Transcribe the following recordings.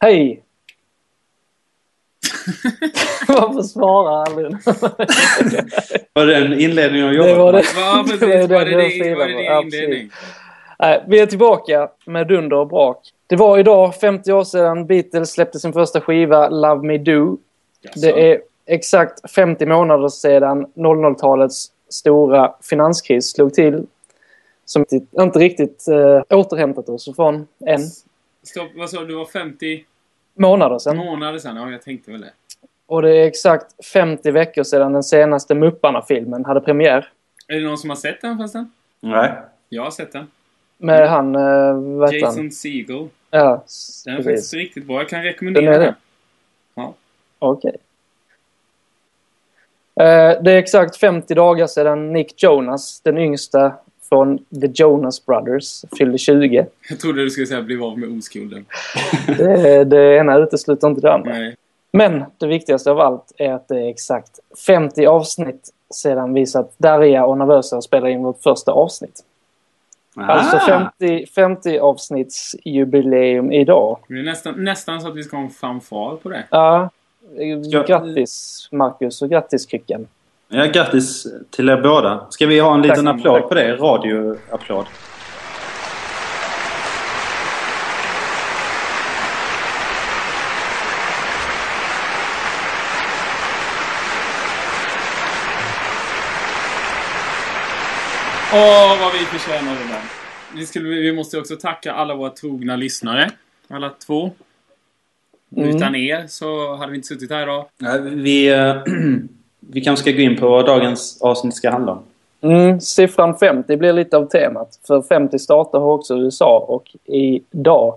Hej! Varför svarar aldrig Var det en inledning Det jobbet? var det. Ja, precis. Det var Var det jag din, var det din inledning? Nej, vi är tillbaka med dunder och brak. Det var idag 50 år sedan Beatles släppte sin första skiva Love Me Do. Jaså? Det är exakt 50 månader sedan 00-talets stora finanskris slog till. Som inte riktigt eh, återhämtat oss från än. Stopp, vad sa du? Det var 50 Månader sedan. månader sedan? Ja, jag tänkte väl det. Och det är exakt 50 veckor sedan den senaste Mupparna-filmen hade premiär. Är det någon som har sett den förresten? Nej. Jag har sett den. Med han, eh, vad heter han? Jason Segel. Ja, Den är precis. faktiskt riktigt bra. Jag kan Den är rekommendera det? den. Ja. Okej. Eh, Det är exakt 50 dagar sedan Nick Jonas, den yngsta från The Jonas Brothers, fyllde 20. Jag trodde du skulle säga bli av med oskulden. Det, det ena utesluter inte det andra. Nej. Men det viktigaste av allt är att det är exakt 50 avsnitt sedan vi satt darriga och nervösa och spelade in vårt första avsnitt. Alltså Ah. 50, 50 avsnittsjubileum idag. Det är nästan, nästan så att vi ska ha en fanfar på det. Ja, grattis Marcus och grattis Kryckan. Ja, grattis till er båda. Ska vi ha en liten Tack. applåd på det? Radioapplåd. Åh, vad vi förtjänar det där. Vi, skulle, vi måste också tacka alla våra trogna lyssnare. Alla två. Mm. Utan er så hade vi inte suttit här idag. Ja, vi, eh, vi kanske ska gå in på vad dagens avsnitt ska handla om. Mm, siffran 50 blir lite av temat. För 50 stater har också USA och idag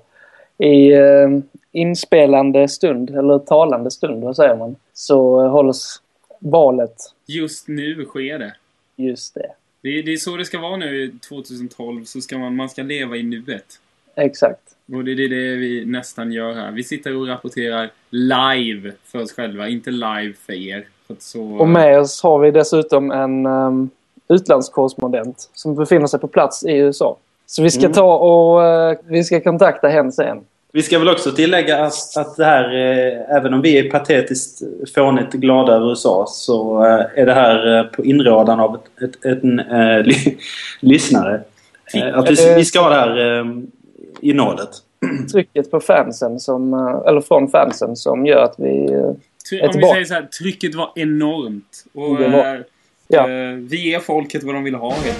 i eh, inspelande stund, eller talande stund, vad säger man, så hålls valet Just nu sker det. just det. Det är, det är så det ska vara nu 2012. Så ska man, man ska leva i nuet. Exakt. Och det är det vi nästan gör här. Vi sitter och rapporterar live för oss själva. Inte live för er. Så, Och med oss har vi dessutom en um, utlandskorrespondent som befinner sig på plats i USA. Så vi ska Mm. ta och eh, vi ska kontakta henne sen. Vi ska väl också tillägga att, att det här, eh, även om vi är patetiskt fånigt glada över USA, så eh, är det här eh, på inrådan av ett, ett, ett, en eh, ly, lyssnare. Eh, att vi, vi ska ha det här eh, i nådet. Trycket på fansen som, eller från fansen som gör att vi... är om vi säger så här, trycket var enormt. Och var- eh, Ja. eh, vi ger folket vad de vill ha. helt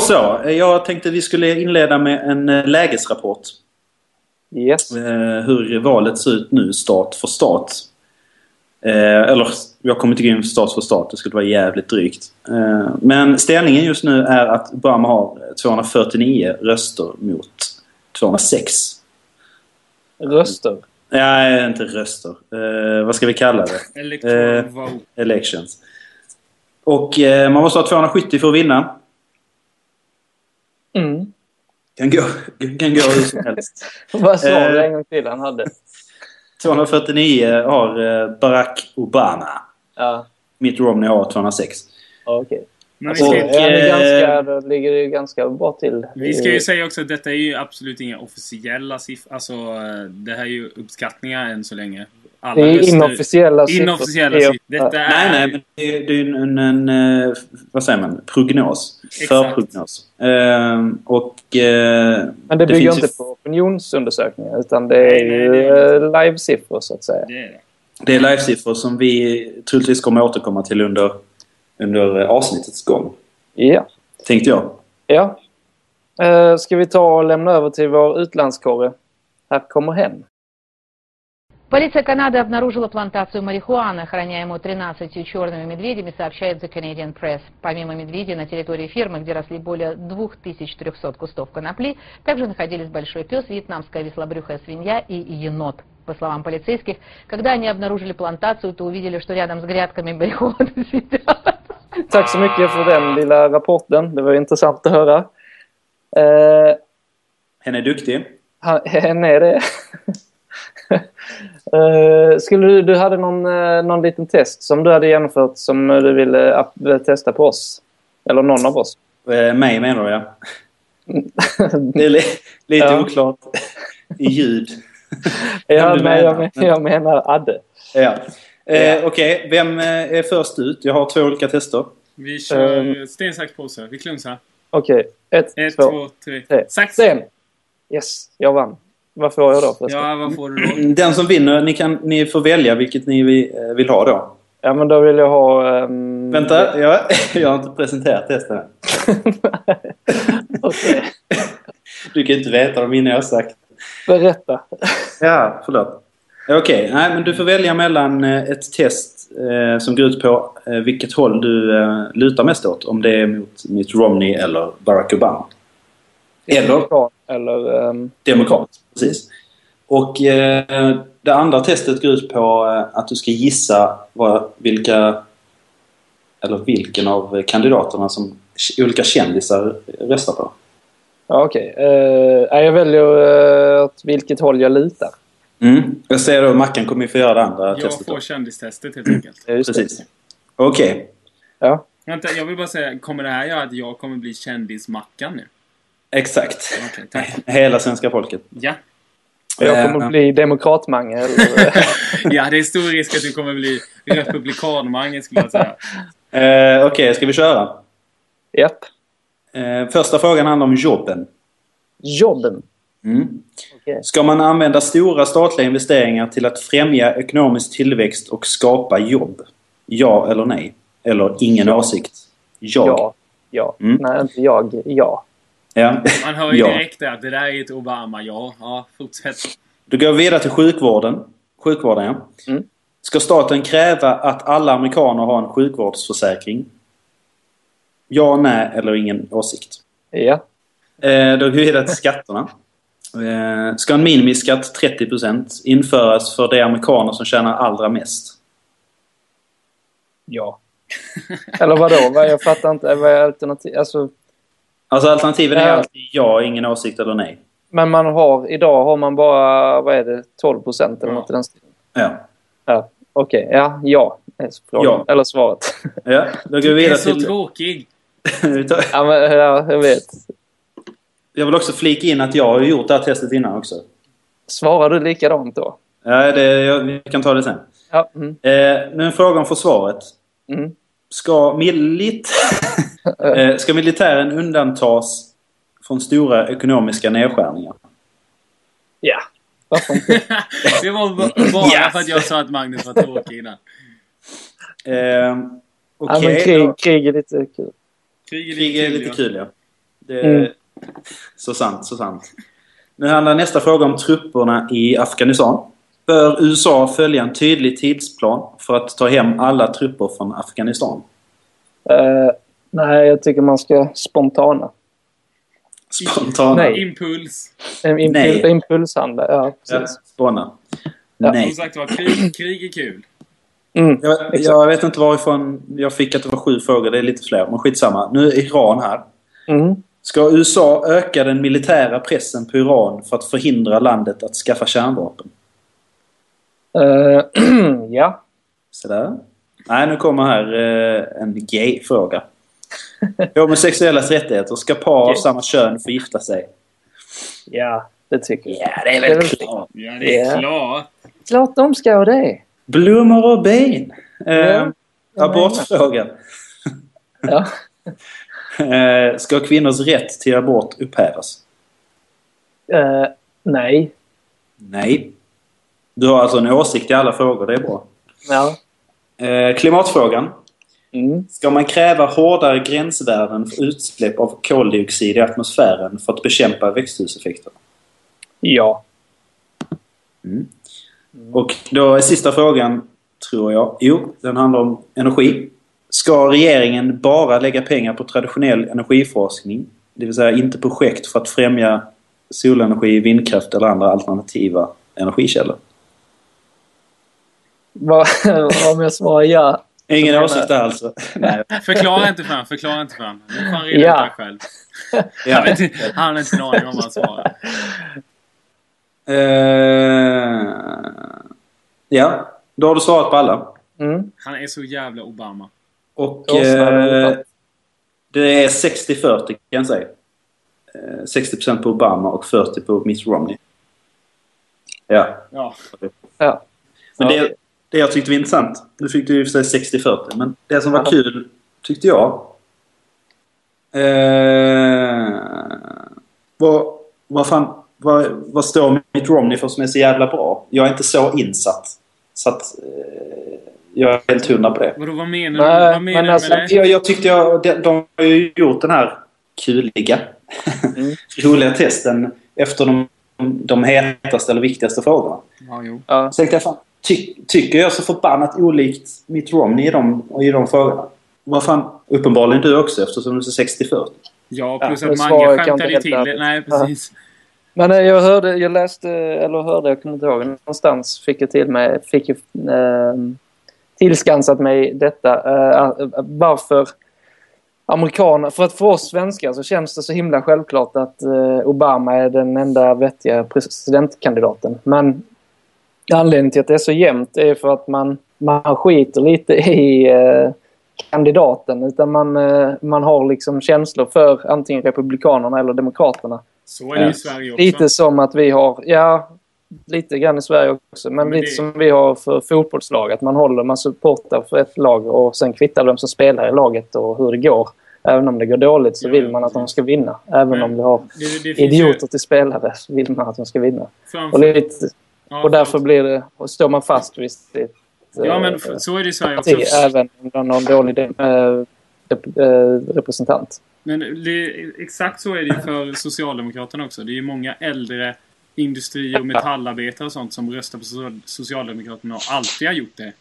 Då så. Jag tänkte vi skulle inleda med en eh, lägesrapport. Yes. Eh, hur valet ser ut nu, stat för stat. Eh, eller, jag kommer inte gå in stat för stat. Det skulle vara jävligt drygt. Men ställningen just nu är att Obama har 249 röster mot 206. Röster. Nej, inte röster. Eh, vad ska vi kalla det? Electoral Eh, vote. Elections. Och eh, man måste ha 270 för att vinna. Mm. Kan gå, kan gå hur som helst. Vad sa Eh. du en gång till han hade? 249 har eh, Barack Obama. Ja, Mitt Romney har 206. ja, okej. Men vi ska, Och, eh, ganska, då ligger det ju ganska bra till. vi ska ju säga också att detta är ju absolut inga officiella siffror. Alltså, eh, det här är ju uppskattningar än så länge. Alla Det är röster- inofficiella siffror. Inofficiella Det är- siffror. Detta är... Nej, nej, men det är, det är en, en, en, eh, vad säger man, prognos. Exakt. Förprognos. Ehm, och... eh, Men det bygger finns ju- inte på opinionsundersökningar utan det är Nej, ju det är livesiffror så att säga. Det är det. Det är livesiffror som vi troligtvis kommer återkomma till under, under eh, avsnittets gång. Ja. Tänkte jag. ja. Eh, ska vi ta och lämna över till vår utlandskorre? Här kommer hen. Полиция Канады обнаружила плантацию марихуаны, охраняемую 13 черными медведями, сообщает The Canadian Press. Помимо медведей на территории фермы, где росли более 2300 кустов конопли, также находились большой пес, вьетнамская веслобрюхая свинья и енот. По словам полицейских, когда они обнаружили плантацию, то увидели, что рядом с грядками марихуаны сидят. Tack så mycket för den lilla rapporten. Det var intressant att höra. Eh, Hen är duktig. han, hen är det. eh, skulle du, du hade någon, eh, någon liten test som du hade genomfört som du ville testa på oss? Eller någon av oss? Eh, mig menar du, ja. Det är li lite Ja. oklart i ljud. ja, du nej, jag, menar. men, jag menar Adde. Ja. Eh, Ja. Okej, vem eh, är först ut? Jag har två olika tester. Vi kör Ehm. sten, sax, påse. Vi klunsar. Okej, ett, Ett, två, två, tre. tre. Sax! Sten! Yes, jag vann. Vad får jag då förresten? Ja, vad får du då? Den som vinner, ni, kan, ni får välja vilket ni vill, eh, vill ha då. Ja, men då vill jag ha... ehm, Vänta, jag, jag har inte presenterat testen än. Okej, Du kan inte veta dem innan jag har sagt. berätta. Ja, förlåt. Okej, nej men du får välja mellan eh, ett test eh, som går ut på eh, vilket håll du eh, lutar mest åt. Om det är mot Mitt Romney eller Barack Obama. Eller Eller... ehm, demokrat. Precis. Och eh, det andra testet går ut på eh, att du ska gissa vad, vilka eller vilken av kandidaterna som olika kändisar röstar på. Ja, okej. Eh, nej, jag väljer eh, åt vilket håll jag litar. Mm. Jag säger då Mackan kommer ju få göra det andra Jag testet. då. får kändistestet helt enkelt. Det. Precis. Okej. Ja. Vänta, jag vill bara säga, kommer det här göra att jag kommer bli kändismackan nu? Exakt. Tack. Hela svenska folket. Ja. Jag kommer Eh, bli demokratmange. Eller, ja, det är stor risk att du kommer bli republikanmange skulle jag säga. Eh, Okej, ska vi köra? japp. Eh, första frågan handlar om jobben. Jobben. Mm. Okej. Ska man använda stora statliga investeringar till att främja ekonomisk tillväxt och skapa jobb? Ja eller nej? Eller ingen Ja. åsikt? Jag. Ja. Ja. Mm. Nej, inte jag. Ja. Ja. Man hör ju Ja. direkt att det där är ett Obama. Ja, ja, fortsätt. Då går vi vidare till sjukvården. Sjukvården, ja. Mm. Ska staten kräva att alla amerikaner har en sjukvårdsförsäkring? Ja, nej eller ingen åsikt? Ja. Eh, då går vi vidare till skatterna. Eh, ska en minimiskatt 30% införas för de amerikaner som tjänar allra mest? Ja. Eller vadå? Vad- Jag fattar inte. Vad är alternativ? Alltså, Alltså alternativen är Ja. alltid ja, ingen åsikt eller nej. men man har, idag har man bara, vad är det, 12 procent eller Ja. något i den stilen. Ja. Ja. Okej, ja. Ja. är frågan. Ja. Eller svaret. ja då går vi Du är vidare så till... tråkig. Ja, men, ja, jag vet. jag vill också flika in att jag har gjort det här testet innan också. Svarar du likadant då? Ja, det, jag, vi kan ta det sen. Ja. Mm. Eh, nu en fråga om försvaret. Mm. Ska, milit eh, ska militären undantas från stora ekonomiska nedskärningar? Ja. Varför inte? det var bara Yes. för att jag sa att Magnus var tråkig innan. Eh, ja, Okej, men krig, krig är lite kul. Krig är krig är lite ja. kul ja. Det, Mm. Så sant, så sant. Nu handlar nästa fråga om trupperna i Afghanistan. Bör USA följa en tydlig tidsplan för att ta hem alla trupper från Afghanistan? Eh, nej, jag tycker man ska spontana. Spontana? Nej. Impuls. En Impul, Nej. impulshandla, ja Ja, precis. spåna. Ja. Nej. Som sagt var, krig, krig är kul. Mm. Jag, jag vet inte varifrån jag fick att det var sju frågor. Det är lite fler, men skitsamma. Nu är Iran här. Mm. Ska USA öka den militära pressen på Iran för att förhindra landet att skaffa kärnvapen? Eh, ja. Sådär. Nej, nu kommer här eh, en gay-fråga. Homosexuellas rättigheter. Ska par av samma kön få gifta sig? Ja, det tycker jag. Ja, det är Det är väl klart. Ja, det är Ja. klart. Klart de ska ha det. Blommor och bin. Eh, Ja, jag abortfrågan. Ja. Eh, ska kvinnors rätt till abort upphävas? Eh, nej. Nej. Du har alltså en åsikt i alla frågor, det är bra. Ja. Eh, klimatfrågan. Mm. Ska man kräva hårdare gränsvärden för utsläpp av koldioxid i atmosfären för att bekämpa växthuseffekten? Ja. Och då är sista frågan, tror jag. Jo, den handlar om energi. Ska regeringen bara lägga pengar på traditionell energiforskning? Det vill säga inte projekt för att främja solenergi, vindkraft eller andra alternativa energikällor? Om jag svarar ja. Ingen åsikt där alltså? Nej. Förklara inte för han, förklara inte för han. Nu får han reda Ja. ut det själv. Han, vet, inte- han har inte en aning om vad han svarar. Eh, ja, då har du svarat på alla. Mm. Han är så jävla Obama. Och eh, det är 60-40 kan jag säga. Eh, 60% på Obama och 40% på Mitt Romney. Ja. Ja. Ja. Men det, det jag tyckte var intressant, nu fick du i och för sig 60-40, men det som var Ja. kul tyckte jag. Eh, vad, vad fan, vad, vad står Mitt Romney för som är så jävla bra? Jag är inte så insatt. Så att eh, jag är helt hundra på det. Vadå, vad menar Nej, du? Vad menar men alltså, med det? Jag, jag tyckte jag, de, de har ju gjort den här kuliga, Mm. roliga testen efter de, de hetaste eller viktigaste frågorna. Ja, jo. Ja. Så tänkte jag, fan, ty, tycker jag så förbannat olikt Mitt Romney i de, i de frågorna? Vad fan, uppenbarligen du också eftersom du är 60-40. Ja, plus Ja, att kanske skämtade till det. Nej, precis. Men eh, jag hörde, jag läste, eller hörde, jag kommer inte ihåg, någonstans fick jag till mig, fick jag eh, tillskansat mig detta. Eh, varför amerikaner, för att för oss svenskar så känns det så himla självklart att eh, Obama är den enda vettiga presidentkandidaten. Men anledningen till att det är så jämnt är för att man, man skiter lite i eh, kandidaten utan man, eh, man har liksom känslor för antingen Republikanerna eller Demokraterna. Så är det i Sverige också. Lite som att vi har, ja, lite grann i Sverige också, men, Men lite det- som vi har för fotbollslag. Att man håller, man supportar för ett lag och sen kvittar vem som spelar i laget och hur det går. Även om det går dåligt så vill man att de ska vinna. Även Men om vi har Det, det idioter till spelare så vill man att de ska vinna. Ju framför, Och, lite, ja, och därför blir det, och står man fast vid sitt Ja, men eh, f- så är det i Sverige också. även om man har en dålig eh, eh, representant. Men det, exakt så är det för Socialdemokraterna också. Det är ju många äldre industri och metallarbetare och sånt som röstar på so- Socialdemokraterna och alltid har gjort det.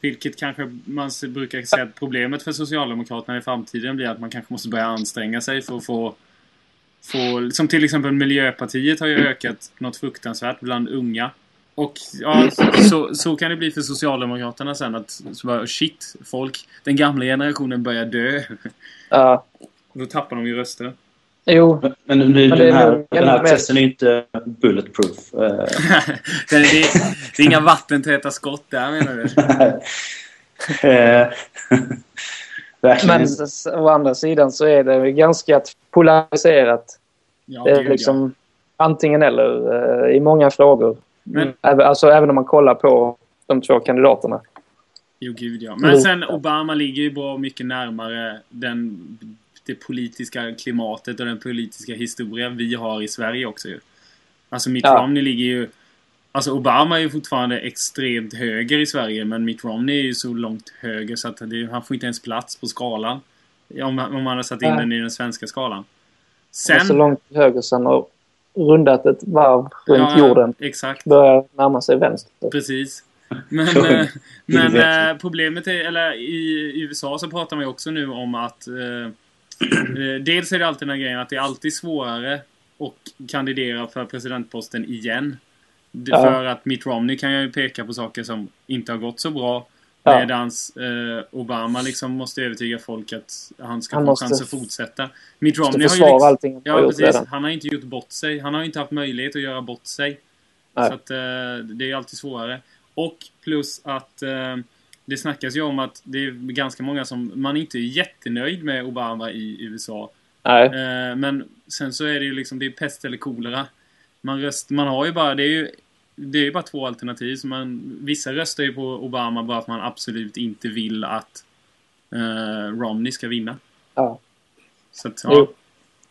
Vilket kanske man brukar säga att problemet för Socialdemokraterna i framtiden blir att man kanske måste börja anstränga sig för att få... få som till exempel Miljöpartiet har ju ökat något fruktansvärt bland unga. Och ja, så, så kan det bli för Socialdemokraterna sen att så bara, shit, folk, den gamla generationen börjar dö. Ja. Då tappar de ju röster. jo, Men nu, Men den är här, den här testen är ju inte bulletproof. Eh, det, är, det är inga vattentäta skott där menar du? eh, men å andra sidan så är det ganska polariserat. Ja, Det är ja. liksom antingen eller eh, i många frågor. Men- Även, alltså även om man kollar på de två kandidaterna. Jo, gud ja. Men sen Obama ligger ju bra mycket närmare den, det politiska klimatet och den politiska historia vi har i Sverige också ju. Alltså Mitt Ja. Romney ligger ju... Alltså Obama är ju fortfarande extremt höger i Sverige men Mitt Romney är ju så långt höger så att det, han får inte ens plats på skalan. Om, om man hade satt in Nej. den i den svenska skalan. Är så Sen... långt höger sen rundat ett varv runt jorden. Exakt. Börjar närma sig vänster. Precis. Men, eh, men eh, problemet är, eller i USA så pratar man ju också nu om att eh, eh, dels är det alltid den här grejen att det är alltid svårare att kandidera för presidentposten igen. Ja. För att Mitt Romney kan ju peka på saker som inte har gått så bra. Ja. Medans eh, Obama liksom måste övertyga folk att han ska Han få chans att fortsätta. Mitt Romney har ju liksom, allting han har Ja, precis. redan. Han har inte gjort bort sig. Han har inte haft möjlighet att göra bort sig. Nej. Så att, eh, det är alltid svårare. Och plus att eh, det snackas ju om att det är ganska många som... Man inte är jättenöjd med Obama i USA. Nej. Eh, men sen så är det ju liksom, det är pest eller kolera. Man, röst, man har ju bara, det är ju, det är ju bara två alternativ. Så man, vissa röstar ju på Obama bara för att man absolut inte vill att eh, Romney ska vinna. Ja. Så att, ja.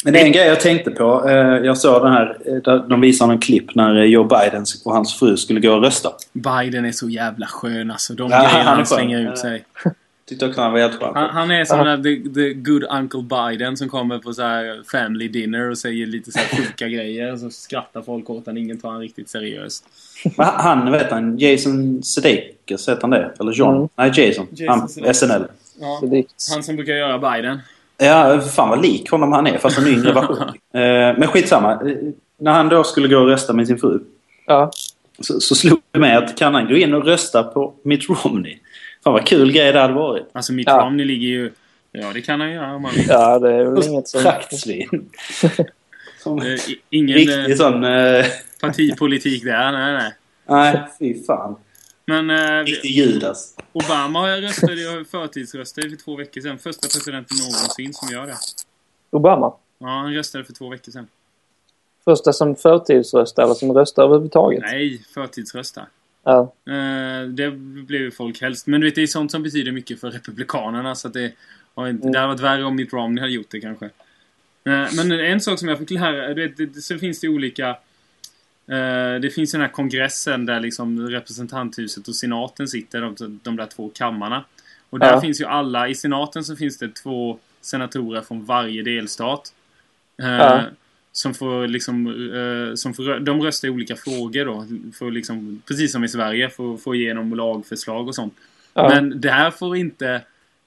Men det är en grej jag tänkte på. Eh, Jag såg den här, eh, där de visade en klipp när eh, Joe Biden och hans fru skulle gå och rösta. Biden är så jävla skön alltså. De Ja, grejerna han slänger ut sig. Tyckte också han var helt skön. Han, han är som Ja. den the, the good Uncle Biden som kommer på så här family dinner och säger lite så här sjuka grejer. Och så skrattar folk åt honom. Ingen tar han riktigt seriöst. Han, vet han, Jason Sudeikis, heter han det? Eller John? Mm. Nej, Jason. Jason han, Sudeikis. SNL. Ja. Han som brukar göra Biden. Ja, fan vad lik honom han är, fast en yngre version. Eh, Men skitsamma. Eh, När han då skulle gå och rösta med sin fru ja. så, så slog det mig att kan han gå in och rösta på Mitt Romney? Fan vad kul grej det hade varit. Alltså Mitt Ja. Romney ligger ju... Ja, det kan han göra om han vill. ja, det är väl inget som... Praktsvin. Som i- Ingen riktig eh, sån... Eh, partipolitik där, nej nej. nej, fy fan. Men Riktig Judas. Obama har jag röstade, jag förtidsröstade för två veckor sedan. Första presidenten någonsin som gör det. Obama. Ja, han röstade för två veckor sedan. Första som förtidsröstar eller som röstar överhuvudtaget. Nej, förtidsrösta. Ja. Eh, det blev ju folk helst. Men du vet, det är sånt som betyder mycket för Republikanerna. Så att det, har inte, Mm. det hade varit värre om Mitt Romney hade gjort det kanske. Eh, men en sak som jag fick lära du vet, det, så finns det olika... eh, det finns den här kongressen där liksom representanthuset och senaten sitter, de, de där två kammarna. Och där Ja. finns ju alla, i senaten så finns det två senatorer från varje delstat. Ja. Som får liksom, eh, som får, de röstar i olika frågor då. För liksom, precis som i Sverige, att få igenom lagförslag och sånt. Ja. Men där får inte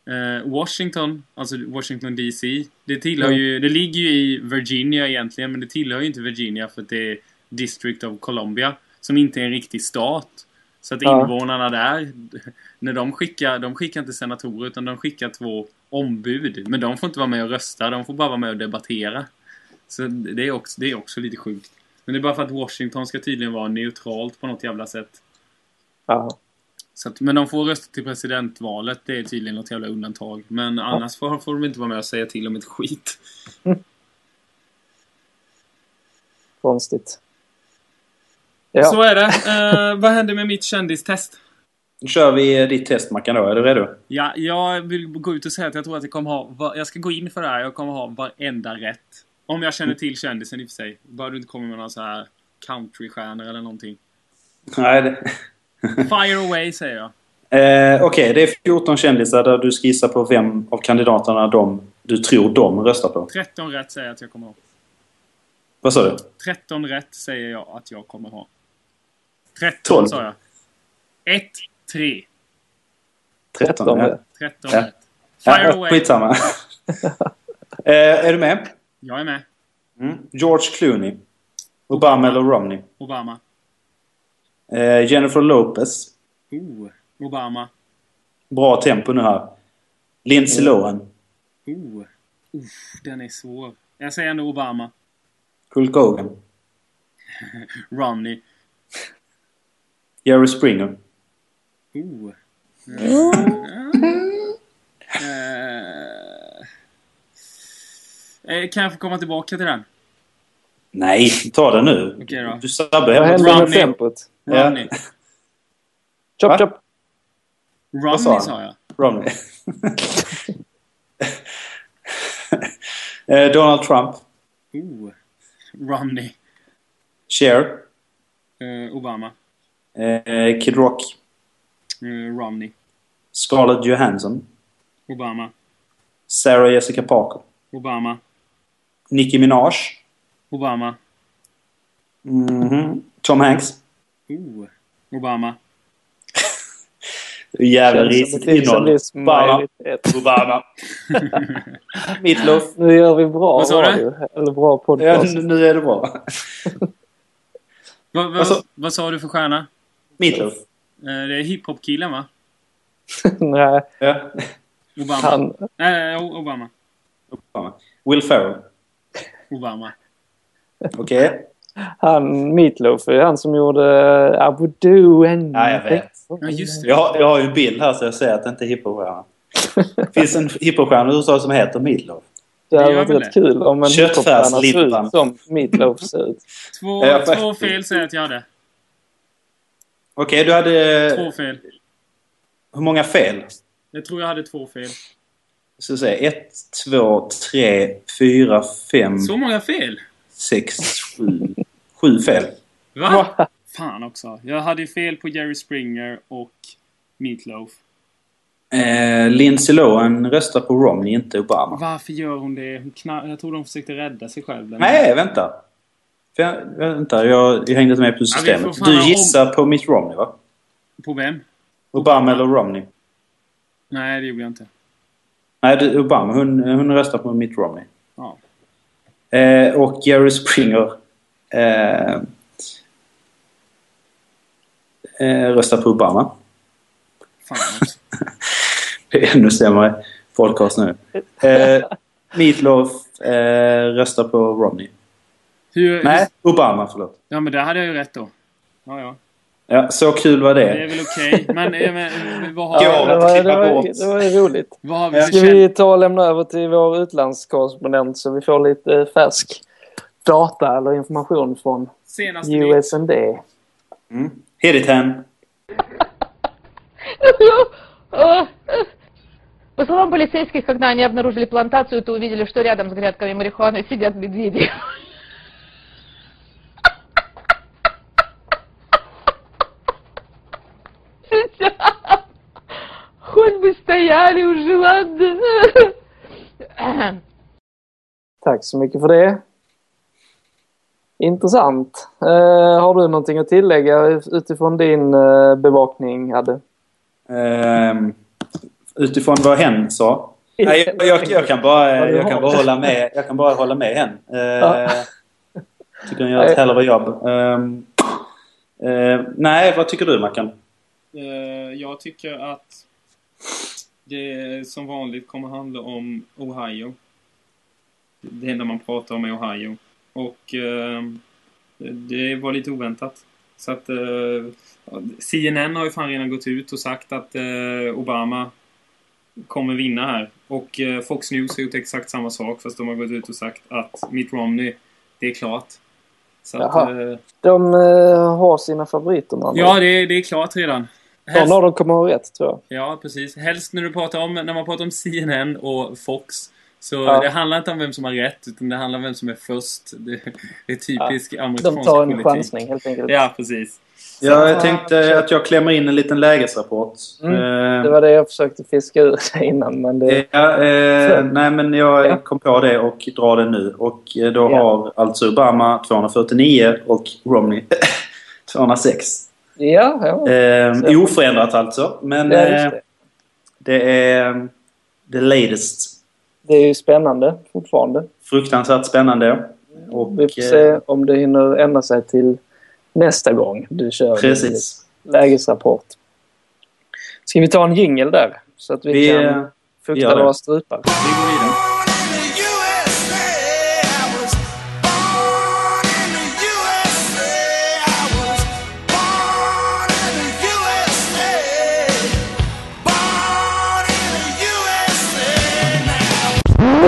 eh, Washington, alltså Washington DC, det tillhör Mm. ju, det ligger ju i Virginia egentligen, men det tillhör ju inte Virginia för att det är District of Columbia, som inte är en riktig stat. Så att Ja. invånarna där, när de skickar, de skickar inte senatorer utan de skickar två ombud. Men de får inte vara med och rösta, de får bara vara med och debattera. Så det är också, det är också lite sjukt. Men det är bara för att Washington ska tydligen vara neutralt på något jävla sätt. Ja. Så att, men de får rösta till presidentvalet. Det är tydligen något jävla undantag. Men annars får, får de inte vara med och säga till om ett skit. Konstigt. Ja. Så är det. Eh, vad hände med mitt kändistest? Nu kör vi ditt test Mackan då. Är du redo? Ja, jag vill gå ut och säga att jag tror att jag kommer ha... Jag ska gå in för det här. Jag kommer ha varenda rätt. Om jag känner till kändisen i och för sig. Bara du inte kommer med några så här countrystjärnor eller någonting. Nej, det... Fire away säger jag. Eh, Okej, det är 14 kändisar där du ska gissa på vem av kandidaterna de, du tror de röstar på. 13 rätt säger jag att jag kommer ha. Vad sa du? 13 rätt säger jag att jag kommer ha. 13 Tolv. sa jag. 1, 3. 13? 13, ja. ja. 13 Ja. rätt. Fire Ja, away. skitsamma. eh, är du med? Jag är med. Mm. George Clooney. Obama eller Romney. Obama. Eh, Jennifer Lopez. Oh. Obama. Bra tempo nu här. Lindsay Lohan. Oh. Uff, den är svår. Jag säger ändå Obama. Hulk Hogan. Romney. Jerry Springer. Oh. Eh, kan jag få komma tillbaka till den? Nej, ta det nu. Okej då. Du sabbar Vad händer med Romney. tempot? Ja. Romney. Chop, chop. Romney sa jag. Romney. eh, Donald Trump. Oh. Romney. Cher. Eh, Obama. Eh, Kid Rock. Eh, Romney. Scarlett Johansson. Obama. Sarah Jessica Parker. Obama. Nicki Minaj. Obama. Mhm. Tom Hanks. Oh. Obama. Jävla risigt innehåll. Obama. Meatloaf. Nu gör vi bra Vad sa du? radio. Eller bra Ja, podcast. nu nu är det bra. Va, va, Alltså- vad sa du för stjärna? Meatloaf. Eh, det är hiphop-killen va? Nej, Ja. Obama. han... Nej, Obama. Obama. Will Ferrell. Obama. Okej. Han, Meatloaf, är han som gjorde I would do anything. Ja, jag vet. Ja, just det. Jag, har- jag har ju en bild här så jag ser att det inte är hiphopstjärna. Det finns en hiphopstjärna i USA som heter Meatloaf. Det hade varit rätt kul om en hiphopstjärna Köttfärslimpan. ut som Meatloaf ser ut. Två, Ja, två fel säger jag att jag hade. Okej, du hade... Två fel. Hur många fel? Jag tror jag hade två fel. Så säga ett, två, tre, fyra, fem, Så många fel? sex, sju. Sju fel. Va? Fan också. Jag hade fel på Jerry Springer och Meatloaf. Eh, Lindsay Lohan röstar på Romney, inte Obama. Varför gör hon det? Hon jag tror de försökte rädda sig själv. Nej, vänta. För jag, vänta, jag, jag hängde inte med på systemet. ha Du gissar på Mitt Romney, va? På vem? Obama eller Romney? Nej, det gjorde jag inte. Nej, Obama. Hon, hon röstar på Mitt Romney. Ja. Eh, och Jerry Springer eh, eh, röstar på Obama. Det är ännu sämre podcast nu. Eh, Meatloaf eh, röstar på Romney. Hur, Nej, Obama, förlåt. Ja, men det hade jag ju rätt då. Ja, ja. Ja, så kul var Det det. är väl okej. Men, eh, men eh, vad har, Ja, Ja, det, att var, det, klippa var, bort. det var ju roligt. vad har vi för Ska känd- vi ta och lämna över till vår utlandskorrespondent så vi får lite färsk data eller information från senaste nytt? USND? Mm. Hit it, hen. По словам полицейских, когда они обнаружили плантацию, то увидели, что рядом с грядками марихуаны сидят медведи. Fejali och Jouad. Tack så mycket för det. Intressant. Uh, har du någonting att tillägga utifrån din uh, bevakning, Adde? Uh, utifrån vad hen sa? Nej, jag, jag, jag, kan bara, jag kan bara hålla med. Jag kan bara hålla med hen. Ja. Eh, tycker hon gör ett hellre jobb. Ehm, nej, vad tycker du Mackan? jag tycker att det som vanligt kommer handla om Ohio. Det enda man pratar om är Ohio. Och eh, det var lite oväntat. Så att eh, CNN har ju fan redan gått ut och sagt att eh, Obama kommer vinna här. Och eh, Fox News har gjort exakt samma sak fast de har gått ut och sagt att Mitt Romney, det är klart. Så att, Jaha. eh, De har sina favoriter andra ja, det, är- det är klart redan. Någon av dem kommer ha rätt, tror jag. Ja, precis. Helst när du pratar om, när man pratar om CNN och Fox. Så Ja. det handlar inte om vem som har rätt, utan det handlar om vem som är först. Det, det är typisk amerikansk De tar en politik. chansning, helt enkelt. Ja, precis. Ja, jag tänkte att jag klämmer in en liten lägesrapport. Mm, Eh, Det var det jag försökte fiska ur innan, men det... Ja, eh, Så. nej men jag Ja. kom på det och drar det nu. Och eh, då Ja. har alltså Obama 249 och Romney 206. Ja, ja. Eh, oförändrat alltså. Men ja eh, det. det är eh, the latest. det är ju spännande fortfarande. Fruktansvärt spännande. Och, Vi får eh, se om det hinner ändra sig till nästa gång du kör Precis. lägesrapport. Ska vi ta en jingle där? Så att vi, Vi, kan eh, fukta våra strupar. Vi går. Den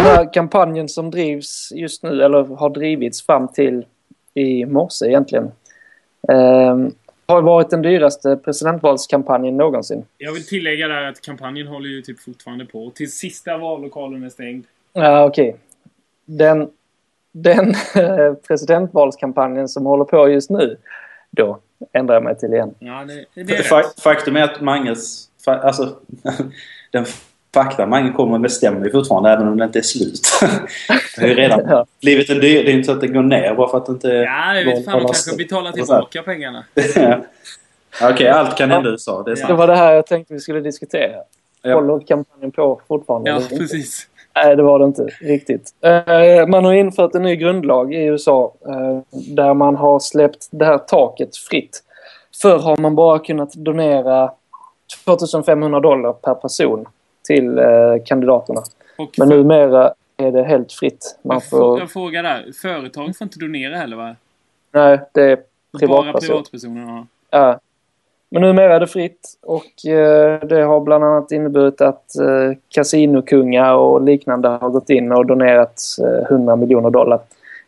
här kampanjen som drivs just nu, eller har drivits fram till i morse egentligen, eh, har varit den dyraste presidentvalskampanjen någonsin. Jag vill tillägga där att kampanjen håller ju typ fortfarande på. Till sista vallokalen är stängd. Ja, okej. Den, den presidentvalskampanjen som håller på just nu, då ändrar jag mig till igen. Ja, det, det är faktum är att Manges... Alltså, den fakta Mange kommer med bestämmer ju fortfarande även om det inte är slut. det har ju redan Ja. blivit en dyr... Det är inte så att det går ner bara för att det inte... Ja, jag vet fan. De kanske betalar tillbaka pengarna. Ja, Okej, allt kan hända i USA. Det är Det var det här jag tänkte vi skulle diskutera. Ja. Håller kampanjen på fortfarande? Ja, precis. Nej, det var det inte riktigt. Eh, Man har infört en ny grundlag i USA eh, där man har släppt det här taket fritt. Förr har man bara kunnat donera 2500 dollar per person till eh, kandidaterna. Och Men för- numera är det helt fritt. Man jag, får, jag frågar där. Företag får inte donera heller va? nej, det är Bara privatperson. privatpersoner, ja. Ja. Men numera är det fritt och eh, det har bland annat inneburit att eh, kasinokungar och liknande har gått in och donerat eh, 100 miljoner dollar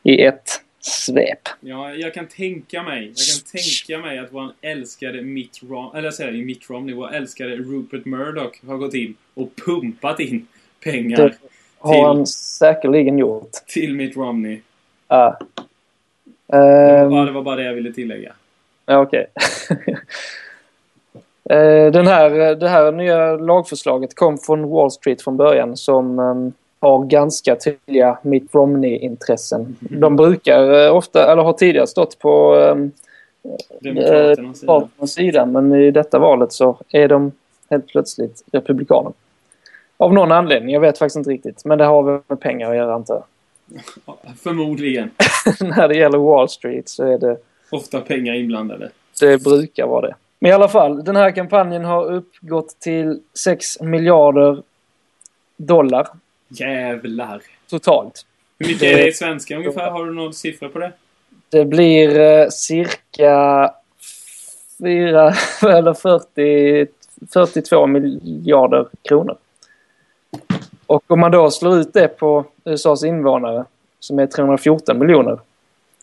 i ett svep. Ja, jag kan tänka mig. Jag kan tänka mig att vår älskade Mitt Rom... Eller jag säger Mitt Romney. Vår älskade Rupert Murdoch har gått in och pumpat in pengar Det har Till- han säkerligen gjort. till Mitt Romney. Ja. Ja, Ehm, det var bara det jag ville tillägga. Ja, okej. Eh, Den här, det här nya lagförslaget kom från Wall Street från början som em, har ganska tydliga Mitt Romney-intressen. De brukar eh, ofta, eller har tidigare stått på Demokraternas sida. Demokraternas sida men i detta valet så är de helt plötsligt republikaner. Av någon anledning, jag vet faktiskt inte riktigt. Men det har väl med pengar att göra antar jag. Ja, Förmodligen. När det gäller Wall Street så är det Ofta pengar inblandade. Det brukar vara det. Men i alla fall, den här kampanjen har uppgått till 6 miljarder dollar Jävlar. totalt. Hur mycket är det i svenska ungefär? Har du någon siffra på det? Det blir eh, cirka 4 eller 40, 42 miljarder kronor. Och om man då slår ut det på USAs invånare, som är 314 miljoner,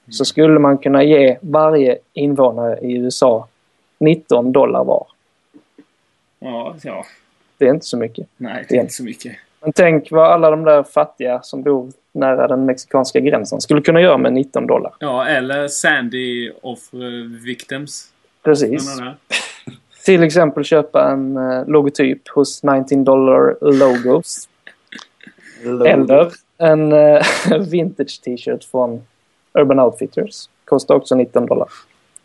så skulle man kunna ge varje invånare i USA 19 dollar var. Ja, ja. Det är inte så mycket. Nej, det är inte så mycket. Men tänk vad alla de där fattiga som bor nära den mexikanska gränsen skulle kunna göra med 19 dollar. Ja, eller Sandy of eh, Victims. Precis. Till exempel köpa en uh, logotyp hos 19 dollar logos. Eller en eh, vintage t-shirt från Urban Outfitters. Kostar också 19 dollar.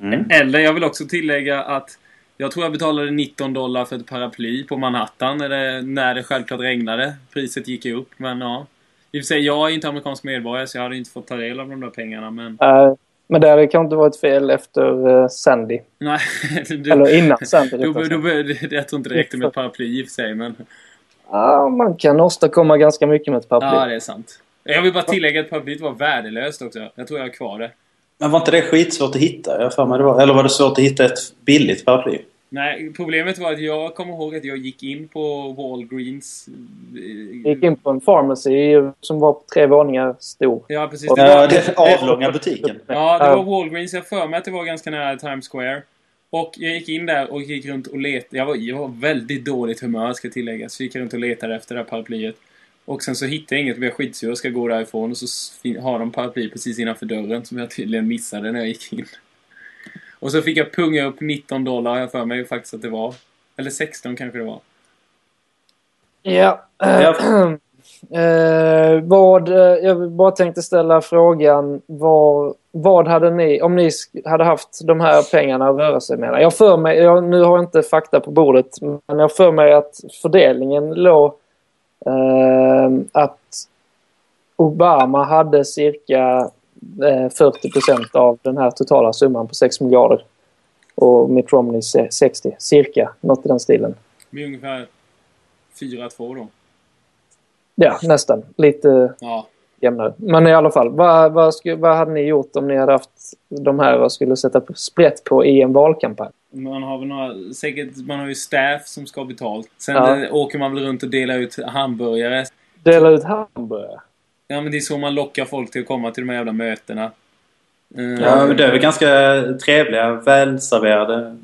Mm. Eller jag vill också tillägga att jag tror jag betalade 19 dollar för ett paraply på Manhattan det, när det självklart regnade. Priset gick ju upp, men ja. I och för sig, jag är inte amerikansk medborgare så jag hade inte fått ta del av de där pengarna, men... Eh, men det hade kanske inte varit fel efter eh, Sandy. Nej, du, Eller innan Sandy. då, då, då, jag tror inte det räckte med ett paraply i och för sig, men... Ja, man kan åstadkomma ganska mycket med ett paraply. Ja, det är sant. Jag vill bara tillägga att paraplyet var värdelöst också. Jag tror jag har kvar det. Men var inte det skitsvårt att hitta? Jag för mig det var. Eller var det svårt att hitta ett billigt paraply? Nej, problemet var att jag kommer ihåg att jag gick in på Walgreens... eh, Vi gick in på en pharmacy som var tre våningar stor. Ja, precis. Och- Det var, Ja, den avlånga butiken. Ja, det var Walgreens. Jag för mig att det var ganska nära Times Square. Och jag gick in där och gick runt och letade. Jag var, jag var väldigt dåligt humör ska tilläggas. Så gick jag runt och letade efter det här paraplyet. Och sen så hittade jag inget blev skitsur och ska gå därifrån. Och så har de paraply precis innanför dörren som jag tydligen missade när jag gick in. Och så fick jag punga upp 19 dollar har jag för mig faktiskt att det var. Eller 16 kanske det var. Ja. Ja. Eh, vad, eh, jag bara tänkte ställa frågan. Vad, vad hade ni, om ni hade haft de här pengarna att röra sig med? Jag för mig, jag, nu har jag inte fakta på bordet, men jag för mig att fördelningen låg eh, att Obama hade cirka eh, 40 procent av den här totala summan på 6 miljarder. Och Mitt Romney se- 60, cirka, något i den stilen. Med ungefär 4-2 då. Ja, nästan. Lite Ja. jämnare. Men i alla fall, vad, vad, vad hade ni gjort om ni hade haft de här och skulle sätta sprätt på i en valkampanj? Man har väl några, säkert, man har ju staff som ska ha betalt. Sen Ja. eh, åker man väl runt och delar ut hamburgare. Dela ut hamburgare? Ja men det är så man lockar folk till att komma till de här jävla mötena. Eh, Ja, men det är väl ganska trevliga, välserverade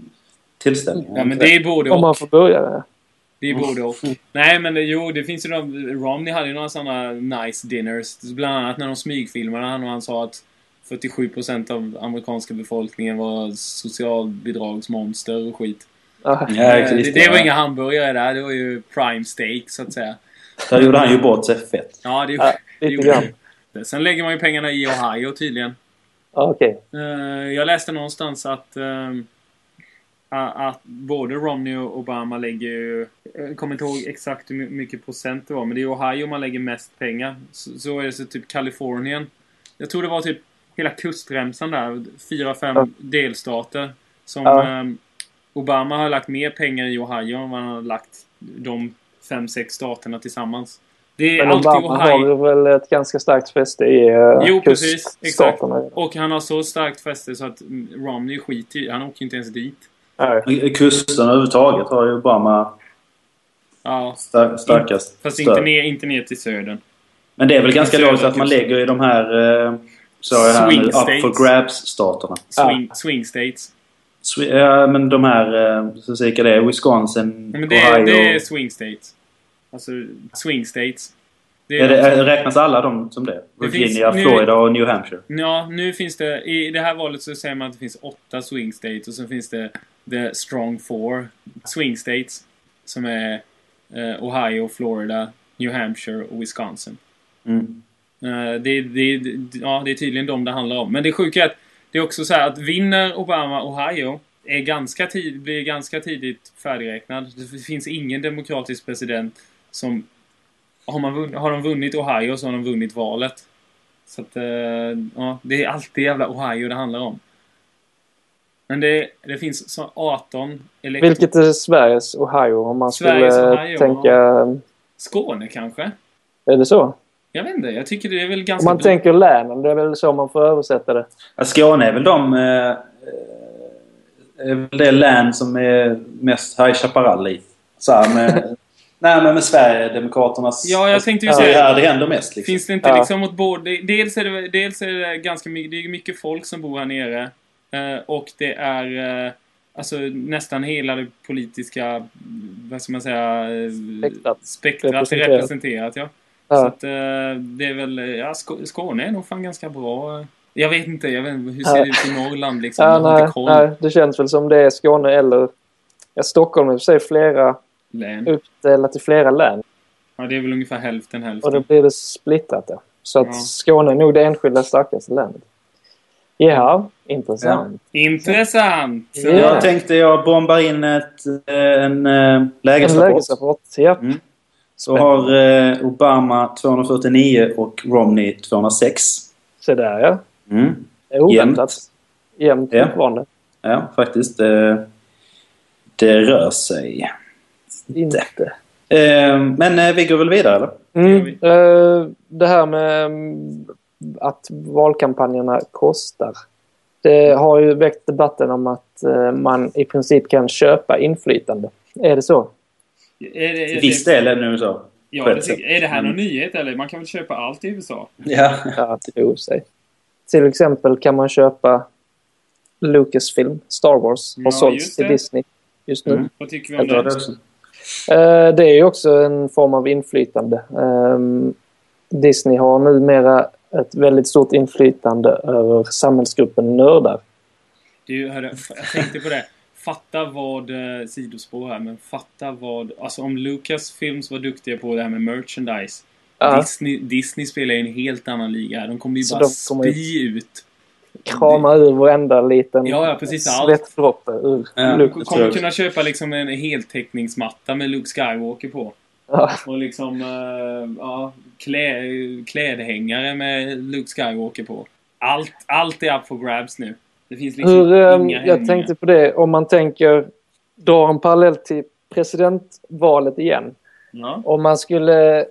tillställningar. ja men det är både Om man och. får börja där. Det är både och. Nej men det, jo, det finns ju några... Romney hade ju några sådana nice dinners. Bland annat när de smygfilmade han och han sa att 47% av amerikanska befolkningen var socialbidragsmonster och skit. Ja. Ja, Eh, exakt. det, det var inga hamburgare där, det var ju prime steak så att säga. Där gjorde han ju bort sig fett. Ja, det, Ja, det gjorde det. Sen lägger man ju pengarna i Ohio tydligen. Ja, Okej. Eh, jag läste någonstans att, ehm, att både Romney och Obama lägger ju... Jag kommer inte ihåg exakt hur my- mycket procent det var, men det är Ohio man lägger mest pengar. Så, så är det så typ Kalifornien. Jag tror det var typ hela kustremsan där, fyra, fem Ja. delstater som Ja. ehm, Obama har lagt mer pengar i Ohio än vad han har lagt de fem, sex staterna tillsammans. Det är Men alltid Obama Ohio. har väl ett ganska starkt fäste i uh, Jo, precis. Exakt. Och han har så starkt fäste så att Romney skiter i Han åker inte ens dit. Nej. Kusten överhuvudtaget har ju Obama Ja, star- starkast fast inte ner, inte ner till södern. Men det är väl ganska logiskt att man lägger i de här, eh, här Swing nu, up states. for grabs-staterna. Swing, swing states. Swi- Ja, men de här, eh, så vilka det är, Wisconsin, Nej, Men det, är- Ohio. det är swing states. Alltså, swing states. Det är det, också- är- räknas alla de som det? Det Virginia, finns- nu- Florida och New Hampshire? Ja, nu finns det... I det här valet så säger man att det finns åtta swing states och så finns det the strong four swing states. Som är eh, Ohio, Florida, New Hampshire och Wisconsin. Mm. Eh, det, det, ja, det är tydligen de det handlar om. Men det sjuka är att det är också så här att vinner Obama Ohio är ganska tid, blir ganska tidigt färdigräknad. Det finns ingen demokratisk president som... Har, man vunn, har de vunnit Ohio så har de vunnit valet. Så att, eh, ja, det är alltid jävla Ohio det handlar om. Men det, det finns så 18 elekt- Vilket är Sveriges Ohio om man Sveriges skulle Ohio, tänka... Skåne kanske? Är det så? Jag vet inte, jag tycker det är väl Om ganska... man tänker länen, det är väl så man får översätta det. Ja, Skåne är väl de... Eh, eh, är väl det län som är mest High Chaparral i. Så här med... nej, men med Sverigedemokraternas... Ja, jag tänkte ju alltså, det är säga- här det händer mest liksom. Finns det inte Ja. liksom mot både... Dels är det, dels är det ganska mycket... Det är mycket folk som bor här nere. Eh, och det är... Eh, alltså nästan hela det politiska... Vad ska man säga? Spektrat. Spektrat Representerat. representerat, ja. Så Ja. att eh, det är väl... Ja, Sk- Skåne är nog fan ganska bra. Jag vet inte, jag vet inte. Hur ser det ut i Norrland liksom? Ja, nej, nej, det känns väl som det är Skåne eller... Ja, Stockholm är i och sig flera, Län. uppdelat i flera län. Ja, det är väl ungefär hälften Och hälften. då blir det splittrat där. Så att Ja. Skåne är nog det enskilda starkaste länet. Ja, intressant. Intressant! Ja. Jag tänkte jag bombar in ett, eh, en eh, En lägesrapport. lägesrapport. Ja. Mm. Så har eh, Obama 249 och Romney 206. Se där ja. Mm. Det är oväntat. Jämnt Ja. Ja, faktiskt. Eh, det rör sig. Inte. Eh, men eh, vi går väl vidare eller? Mm. eh, det här med mm, att valkampanjerna kostar. Det har ju väckt debatten om att man i princip kan köpa inflytande. Är det så? Är det, Till viss del är det nu så. Ja, det, är det här någon Mm. nyhet eller? Man kan väl köpa allt i USA? Ja. Ja, tro sig. Till exempel kan man köpa Lucasfilm, Star Wars, har Ja, sålts till. Disney just nu. Mm. Vad tycker vi om det? det. Eh, Det är ju också en form av inflytande. Ehm, Disney har numera ett väldigt stort inflytande över samhällsgruppen nördar. Du, hörru, jag tänkte på det. Fatta vad, eh, sidospår här, men fatta vad, alltså om Lucasfilms var duktiga på det här med merchandise. Ja. Disney, Disney spelar i en helt annan liga. De kommer ju Så bara kommer ju- spy ut. Krama ur varenda liten Ja, ja, precis, svettdroppe ur Ja. Lucas. kommer kunna köpa liksom en heltäckningsmatta med Luke Skywalker på. Ja. Och liksom, eh, ja, klä, klädhängare med Luke Skywalker på. Allt, allt är up for grabs nu. Det finns liksom Hur, eh, inga jag tänkte på det, om man tänker, drar en parallell till presidentvalet igen. Ja. Om man skulle,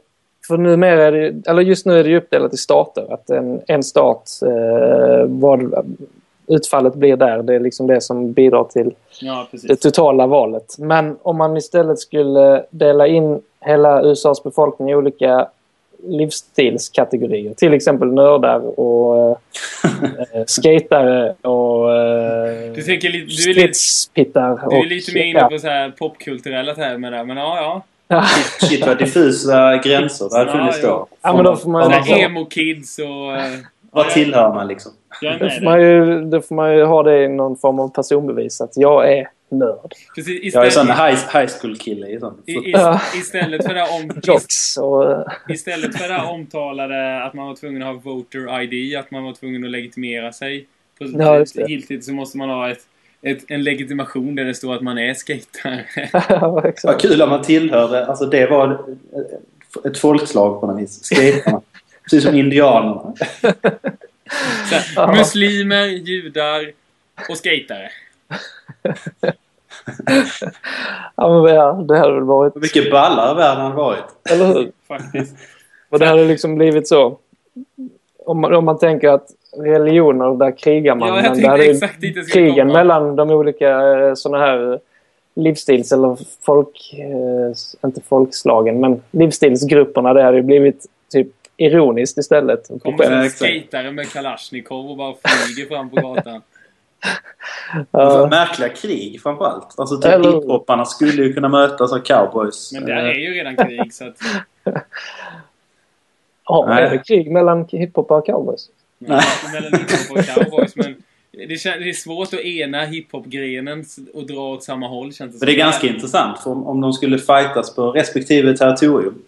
för numera är det, eller just nu är det uppdelat i stater. Att en, en stat, eh, vad utfallet blir där, det är liksom det som bidrar till ja, det totala valet. Men om man istället skulle dela in hela USAs befolkning i olika livsstilskategorier. Till exempel nördar och eh, skatare och eh, Du tänker du är lite- stridspittar. Du är lite mer inne på så här popkulturella termer där, men ja, ja. Shit vad diffusa gränser det hade funnits Ja, då. Ja, men då får man- ja. emo-kids och... eh, Vad tillhör man liksom? Då får, man ju, då får man ju ha det i någon form av personbevis att jag är nörd. Precis, Jag är sån istället, high, high school kille i sån. i, i, Ja. istället för det om, och... eh, Istället för det omtalade att man var tvungen att ha voter ID, att man var tvungen att legitimera sig på Ja, giltigt så måste man ha ett, ett, en legitimation där det står att man är skatare. Ja, Vad kul att man tillhörde. Alltså det var ett folkslag på något vis. Skaterna. Precis som indianerna. Så här, Ja. Muslimer, judar och skatare. Ja, men ja, det hade väl varit... Mycket ballare världen hade varit. Eller hur? Faktiskt. Och det hade liksom blivit så. Om man, om man tänker att religioner, där krigar man. Ja, jag men där är krigen komma. mellan de olika sådana här livsstils eller folk... Eh, inte folkslagen, men livsstilsgrupperna. Det hade ju blivit typ ironiskt istället. Kommer skejtare med kalasjnikov och bara flyger fram på gatan. Ja. Märkliga krig framförallt. Alltså typ Eller- hiphopparna skulle ju kunna mötas av cowboys. Men Eh, är ju redan krig så att... Ja, Nej. är det krig mellan hiphopare och cowboys? Nej, inte mellan hiphop och cowboys men... Det, det är svårt att ena hiphop-grenen och dra åt samma håll känns det Men det är ganska intressant. För om, om de skulle fightas på respektive territorium.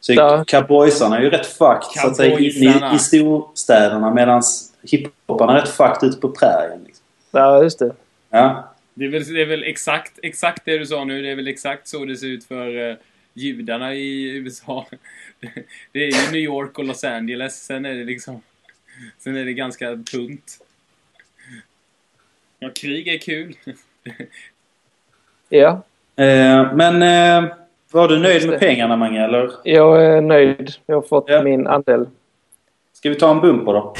Så är cowboysarna är ju rätt fucked så att säga i, i storstäderna medan hiphoparna är rätt fucked ute på prärien. Ja, just det. Ja. Det är, väl, det är väl exakt, exakt det du sa nu. Det är väl exakt så det ser ut för uh, judarna i USA. Det är ju New York och Los Angeles. Sen är det liksom... Sen är det ganska tungt. Ja, krig är kul. Ja, Eh, men eh, var du nöjd med pengarna Mange eller? jag är nöjd. Jag har fått Ja. min andel. Ska vi ta en bumper då?